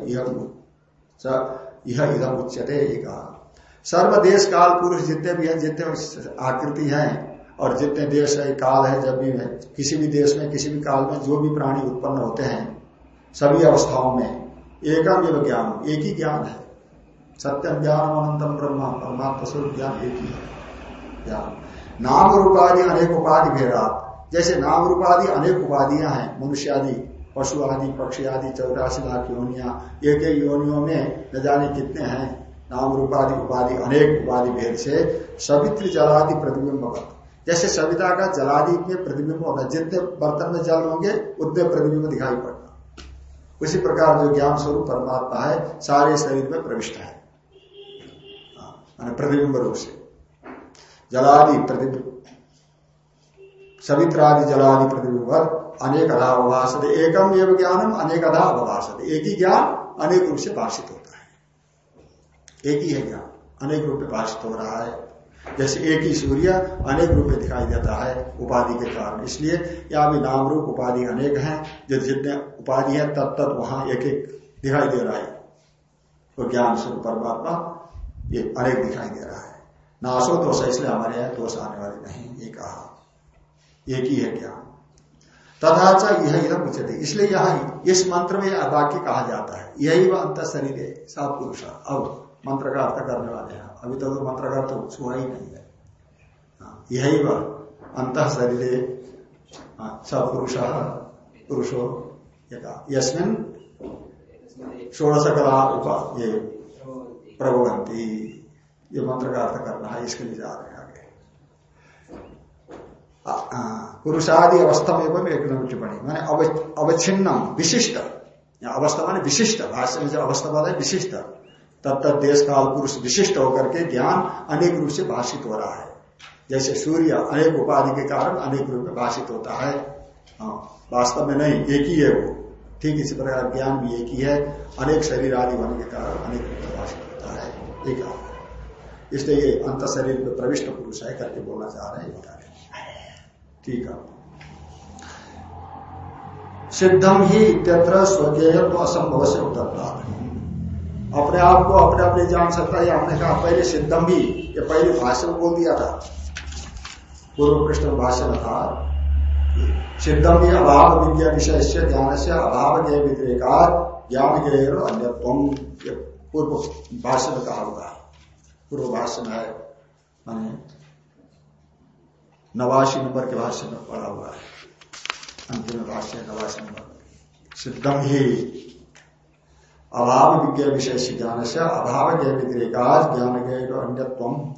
यह इधम उच्यते सर्वदेश काल पुरुष जितने भी हैं, जितने आकृति हैं, और जितने देश है, काल है, जब भी किसी भी देश में, किसी भी काल में जो भी प्राणी उत्पन्न होते हैं सभी अवस्थाओं में। एकम एवं ज्ञान एक ही ज्ञान है। सत्यम ज्ञान अनंतम ब्रह्म। परमात्म स्वरूप ज्ञान एक ही है। ज्ञान। नाम रूपादि अनेक उपाधि भेदा जैसे नाम रूपादि अनेक उपाधियाँ हैं। मनुष्य आदि पशु आदि पक्षी आदि चौरासी लाख योनिया। एक एक योनियों में न जाने कितने हैं। नाम रूपादि उपाधि अनेक उपाधि भेद से सवित्र जलादि प्रतिबिंब जैसे सविता का जलादि में प्रतिबिंब होता है जितने बर्तन में जल होंगे उतने प्रतिबिंब दिखाई पड़ना उसी प्रकार जो ज्ञान स्वरूप परमात्मा है सारे शरीर में प्रविष्ट है। हाँ, प्रतिबिंब रूप से। जलादि प्रतिबिंब। सवित्रादि जलादि प्रतिबिंब। अनेक अधा अवभाषित। एकम एवं ज्ञानम अनेक अधा अवभाषित। एक ही ज्ञान अनेक रूप से भाषित होता है। एक ही है ज्ञान। अनेक रूप में भाषित हो रहा है। जैसे एक ही सूर्य अनेक रूप में दिखाई देता है उपाधि के कारण। इसलिए यहाँ भी नाम रूप उपाधि अनेक हैं जो जितने उपाधि है तब तक वहाँ एक एक दिखाई दे रहा है। तो ज्ञान स्वरूप परमात्मा ये अनेक दिखाई दे रहा है। नाशो दोष इसलिए हमारे यहाँ दोष आने वाले नहीं, ये कहा। एक ही है ज्ञान। तथा यह इधम उचित इसलिए यहाँ इस मंत्र में यह वाक्य कहा जाता है। यही वह अंत शरीर है, सात पुरुष। अब मंत्र का अर्थ करने वाले हैं। अभी तक तो मंत्र का अर्थ हुआ ही नहीं है। हाँ, यही वह अंत शरीर हाँ, सपुरुष पुरुषो यस्मिन षोड़श कला उपा ये प्रभुवंती ये मंत्र का अर्थ करना है इसके लिए जा रहे हैं आगे। पुरुषादि अवस्था में एक नंबर टिप्पणी मैंने अवच्छिन्न विशिष्ट। अवस्था माने विशिष्ट। भाष्य में जो अवस्था है विशिष्ट। तब तक देश काल पुरुष विशिष्ट होकर के ज्ञान अनेक रूप से भाषित हो रहा है। जैसे सूर्य अनेक उपाधि के कारण अनेक रूप में भाषित होता है। हाँ, वास्तव में नहीं एक ही है वो। ठीक इसी प्रकार ज्ञान भी एक ही है। अनेक शरीर आदि होने के कारण अनेक रूप में भाषित होता है। एक इसलिए ये अंत शरीर में प्रविष्ट पुरुष है करके बोलना चाह रहे हैं ठीक है। सिद्धम ही इत्यत्र स्वज्ञ तो असंभव से उतरता अपने आप को अपने अपने जान सकता। है हमने कहा, पहले सिद्धम भी ये पहले भाष्य में बोल दिया था। पूर्व कृष्ण भाष्य में था सिद्धम भी अभाव विज्ञा विषय से ज्ञान से अभाव के व्यतिरेकार ज्ञान के अन्य पूर्व भाष्य में कहा हुआ है पूर्व भाष्य में है माने नवासी नंबर के भाष्य में पढ़ा हुआ है। अंतिम भाष्य नवासी नंबर। सिद्धम ही अभाव विज्ञा से ज्ञान से, अभाव ज्ञान व्यतिरेकाज ज्ञान ज्ञान अन्यत्व।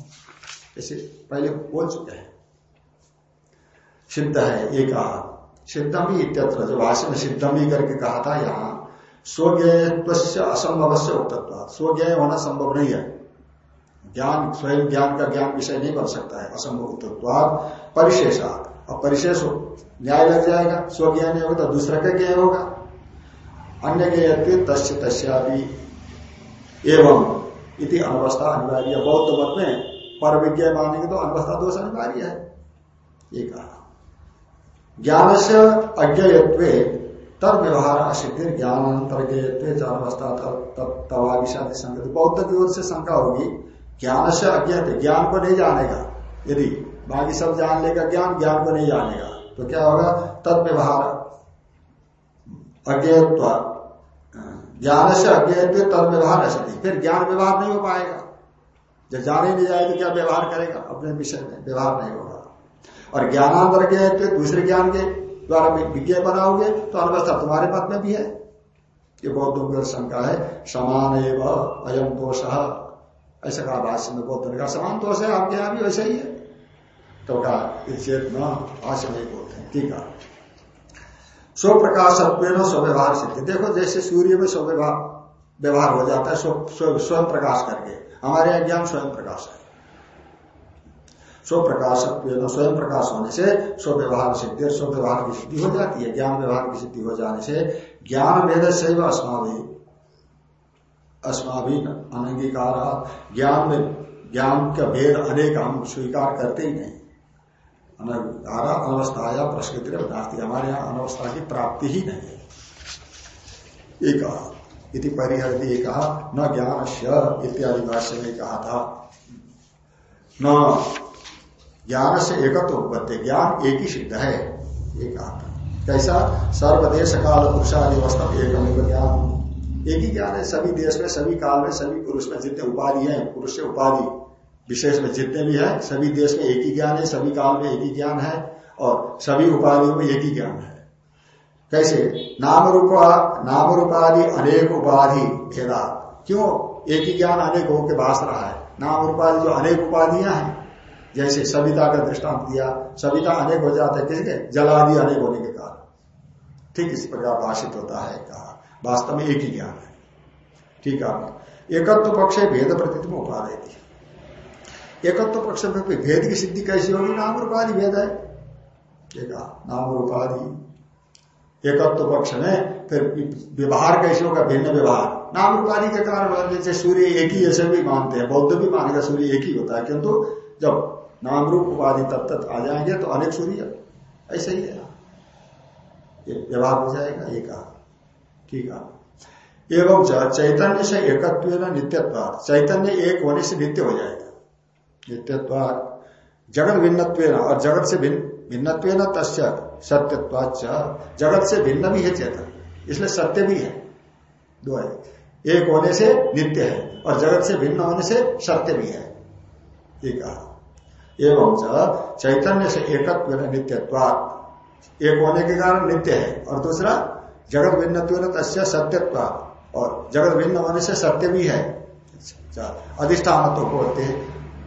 ऐसे पहले बोल चुके हैं। सिद्ध है ये कहा सिद्धम ही इत्यत्र, जो भाष्य में सिद्धम ही करके कहा था यहाँ स्वज्ञत्व असंभव से उत्तत्व स्वज्ञ होना संभव नहीं है। ज्ञान, स्वयं ज्ञान का ज्ञान विषय नहीं बन सकता है, असंभव परिशेषा और परिशेष न्याय लग जाएगा, स्वज्ञान होगा तो दूसरा का ज्ञान होगा? अन्य ज्ञ तस्य तस्यापि एवं इति अनवस्था अनिवार्य बौद्ध मत में पर विज्ञा मानेंगे तो अनवस्था दोष अनिवार्य है। ये कहा। ज्ञान से अज्ञत्व तब व्यवहार असिद्धि ज्ञान अंतर अवस्था तब संगति। बौद्ध की ओर से शंका होगी ज्ञान से अज्ञात ज्ञान को नहीं जानेगा। यदि बाकी सब जान लेगा ज्ञान ज्ञान को नहीं जानेगा तो क्या होगा? तद व्यवहार अज्ञत्व ज्ञान से अज्ञत्व तद व्यवहार ऐसे फिर ज्ञान व्यवहार नहीं हो पाएगा। जब जाने नहीं जाए तो क्या व्यवहार करेगा? अपने विषय में व्यवहार नहीं होगा। और ज्ञानांतर ज्ञान दूसरे ज्ञान के द्वारा विज्ञ बनाओगे तो अनवस्था तुम्हारे मत में भी है। ये बहुत शंका है, समान एवं अयम दोष। ऐसा कहा भाष्य में बौद्ध का समान दोष है, आपके यहाँ भी वैसा ही है। तो कहा चेत न भाष्य नहीं बोलते हैं, ठीक है। स्व प्रकाश स्वव्यवहार सिद्धि देखो, जैसे सूर्य में स्वव्यवहार व्यवहार हो जाता है स्वयं प्रकाश करके। हमारे यहाँ ज्ञान स्वयं प्रकाश है। स्व प्रकाश स्वयं प्रकाश होने से स्व व्यवहार सिद्धि स्व व्यवहार की सिद्धि हो जाती है। ज्ञान व्यवहार की सिद्धि हो जाने से ज्ञान वेद से अस्मावी अस्माभी अनंगीकार। ज्ञान में ज्ञान का भेद अनेक हम स्वीकार करते ही नहीं। अनगारा अनवस्था या प्रस्कृति नास्ती हमारे यहाँ अनवस्था की प्राप्ति ही नहीं है। ये कहा, इति परिहरती कहा, न ज्ञान इत्यादि भाष्य में कहा था। न ज्ञान से एकत्व उत्पत्ति ज्ञान एक ही सिद्ध है, ये था। कैसा? सर्वदेश काल पुरुषादि वस्तव एक ज्ञान। एक ही ज्ञान है, सभी देश में, सभी काल में, सभी पुरुष में जितने उपाधि है, पुरुष से उपाधि। विशेष में जितने भी है, सभी देश में एक ही ज्ञान है, सभी काल में एक ही ज्ञान है, और सभी उपाधियों में एक ही ज्ञान है। कैसे? नाम रूपा नाम रूपाधि अनेक उपाधि भेदा। क्यों? एक ही ज्ञान अनेक होकर भाष रहा है। नाम रूपाधि जो अनेक उपाधियाँ हैं, जैसे सविता का दृष्टांत दिया, सविता अनेक हो जाता है किसी के जलादि अनेक होने के कारण। ठीक इस प्रकार भाषित होता है कहा। वास्तव में एक ही ज्ञान है। ठीक है। एकत्व पक्ष भेद प्रतिमा उपाधि एकत्व पक्ष में भेद की सिद्धि कैसी होगी? नाम रूपाधि भेद है। नाम रूपाधि एकत्व पक्ष में फिर व्यवहार कैसे होगा? भिन्न व्यवहार। नाम रूपाधि के कारण जैसे सूर्य एक ही ऐसे भी मानते हैं। बौद्ध भी मानेगा सूर्य एक ही होता है। किंतु जब नाम रूप उपाधि तब तक आ जाएँगे तो अनेक सूर्य। ऐसे ही है। व्यवहार हो जाएगा। ये कहा। ठीक है। एवं चैतन्य से एकत्व नित्यत्व चैतन्य एक होने से नित्य हो जाएगा। नित्यत्व जगत भिन्नत्व और जगत से भिन्न भिन्नत्व तस्य सत्यत्वाच जगत से भिन्न भी है चेतन। इसलिए सत्य भी है। दो है। एक होने से नित्य है और जगत से भिन्न होने से सत्य भी है। कहा। एवं चैतन्य से एकत्व नित्यत्वात। एक होने के कारण नित्य है और दूसरा जगत भिन्न तस्य सत्यत्व और जगत भिन्न होने से सत्य भी है। अच्छा, अधिष्ठान तो होते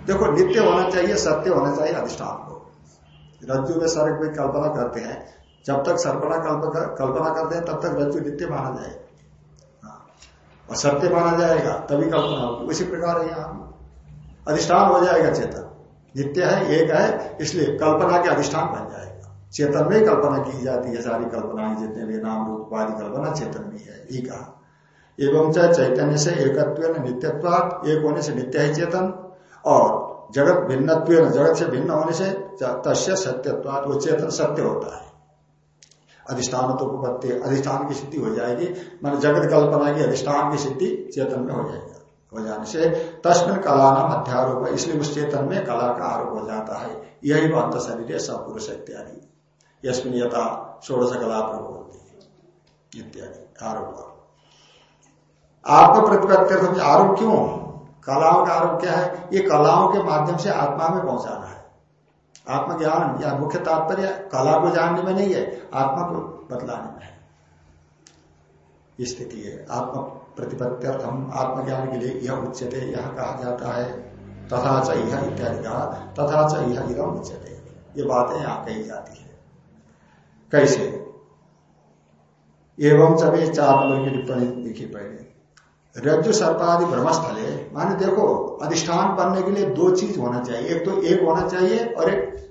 देखो, नित्य होना चाहिए, सत्य होना चाहिए, अधिष्ठान को। रज्जु में सर्ग में कल्पना करते हैं। जब तक सर्पना कल्पना करते हैं, तब तक रज्जु नित्य माना जाएगा। हाँ। और सत्य माना जाएगा, तभी कल्पना होगी। उसी प्रकार यहाँ। अधिष्ठान हो जाएगा चेतन। नित्य है, एक है, इसलिए कल्पना के अधिष्ठान बन जाएगा। चेतन में कल्पना की जाती है, सारी कल्पनाएँ जितने भी नाम रूप आदि कल्पना चेतन में है ये कहा एवं चाहे चैतन्य से एकत्व नित्यत्व एक होने से नित्य है चेतन। और जगत भिन्न जगत से भिन्न होने से तस्य सत्यत्वात वो चेतन सत्य होता है। अधिष्ठान तो अधिष्ठान की सिद्धि हो जाएगी, मान जगत कल्पना की अधिष्ठान की सिद्धि चेतन में हो जाएगा, हो जाने से तस्मिन कला नाम अध्यारोप, इसलिए उस चेतन में कला का आरोप हो जाता है। यही वो अंत शरीर है, सपुरुष इत्यादि। यशमिन यथा षोड़श कला प्रभु इत्यादि आरोप। आत्म प्रतिपत्ति आरोप क्यों? कलाओं का आरोप क्या है? ये कलाओं के माध्यम से आत्मा में पहुंचाना है। आत्मज्ञान या मुख्य तात्पर्य कला को जानने में नहीं है, आत्मा को बतलाने में है। स्थिति है। आत्म प्रतिपत्त्यर्थम आत्मज्ञान के लिए यह उच्चते, यह कहा जाता है। तथा चह इत्यादि कहा, तथा चह इधम उच्चते। ये बातें यहाँ कही जाती है। कैसे? एवं सभी चार नंबर की टिप्पणी लिखी पहले। रज्जु सर्पादि है माने देखो, अधिष्ठान बनने के लिए दो चीज़ होना चाहिए। एक तो एक होना चाहिए और एक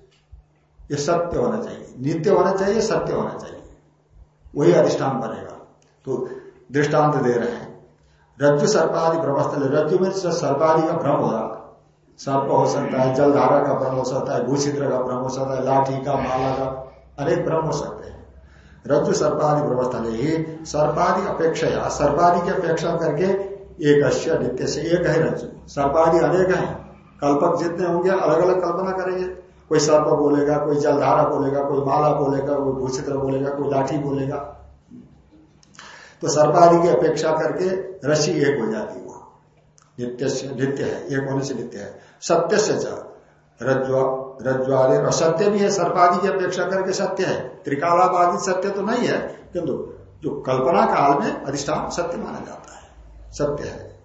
ये सत्य होना चाहिए। नित्य होना चाहिए, सत्य होना चाहिए। वही अधिष्ठान बनेगा। तो दृष्टांत दे रहे हैं। रज्जु सर्पादि ब्रह्मस्थल, रज्जु में सर्पादि का भ्रम होगा सर्प हो सकता है, जलधारा का भ्रम हो सकता है, भूषित्र का भ्रम हो सकता है, लाठी का, माला का अनेक भ्रम हो सकते हैं। रज्जु सर्पादि व्यवस्था ही सर्पादि अपेक्षा सर्पादि की अपेक्षा करके एक अश्य नित्य से एक है रज्जु। सर्पादि अनेक है। कल्पक जितने होंगे अलग अलग कल्पना करेंगे। कोई सर्प बोलेगा, कोई जलधारा बोलेगा, कोई माला बोलेगा, कोई भूषित्र बोलेगा, कोई लाठी बोलेगा। तो सर्पादि की अपेक्षा करके रसी एक हो जाती है। वो नित्य नित्य है, एक होने से नित्य है। सत्य से रज्वा रज्वादि और सत्य भी है सर्पादि की अपेक्षा करके सत्य है। त्रिकालाबादी सत्य तो नहीं है, किंतु जो कल्पना काल में अधिष्ठान सत्य माना जाता है। सत्य है।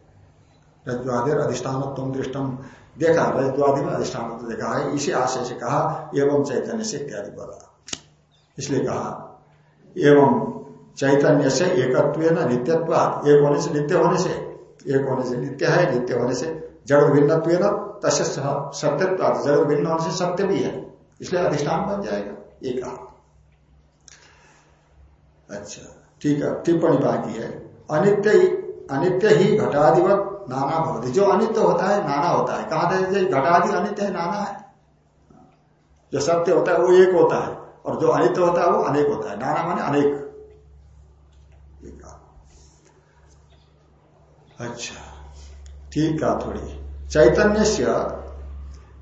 रज्वादि अधिष्ठान दृष्टम देखा रजद्वादि में अधिष्ठान देखा है, इसी आशय से कहा, एवं चैतन्य से इत्यादि बोला। इसलिए कहा, एवं चैतन्य से एकत्व न नित्यत्व एक होने से नित्य होने से, एक होने से नित्य है, नित्य होने से जगत भिन्नत्व तस्य सत्यत्व जगत भिन्न होने से सत्य भी है। इसलिए अधिष्ठान बन जाएगा। कहा। अच्छा ठीक है। टिप्पणी बाकी है। अनित्य अनित्य ही घटाधिवत नाना भवती। जो अनित्य होता है, नाना होता है। कहा घटाधि अनित्य है, नाना है। जो सत्य होता है, वो एक होता है। और जो अनित्य होता है, वो अनेक होता है। नाना माने अनेक। अच्छा ठीक है थोड़ी। चैतन्य से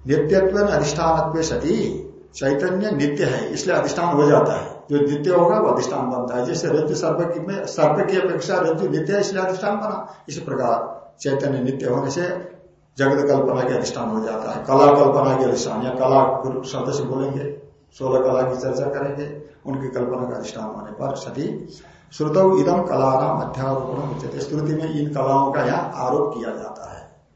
नित्यत्व अधिष्ठान सती। चैतन्य नित्य है, इसलिए अधिष्ठान हो जाता है। जो नित्य होगा, वो अधिष्ठान बनता है। जैसे रज्जु सर्प में सर्प की अपेक्षा रज्जु नित्य है, इसलिए अधिष्ठान बना। इसी प्रकार चैतन्य नित्य होने से जगत कल्पना के अधिष्ठान हो जाता है। कला कल्पना के अधिष्ठान, या कला शब्द से बोलेंगे, सोलह कला की चर्चा करेंगे, उनकी कल्पना का अधिष्ठान होने पर सती। श्रुत इदम कला नाम अध्यारोपण श्रुति में इन कलाओं का यहाँ आरोप किया जाता है।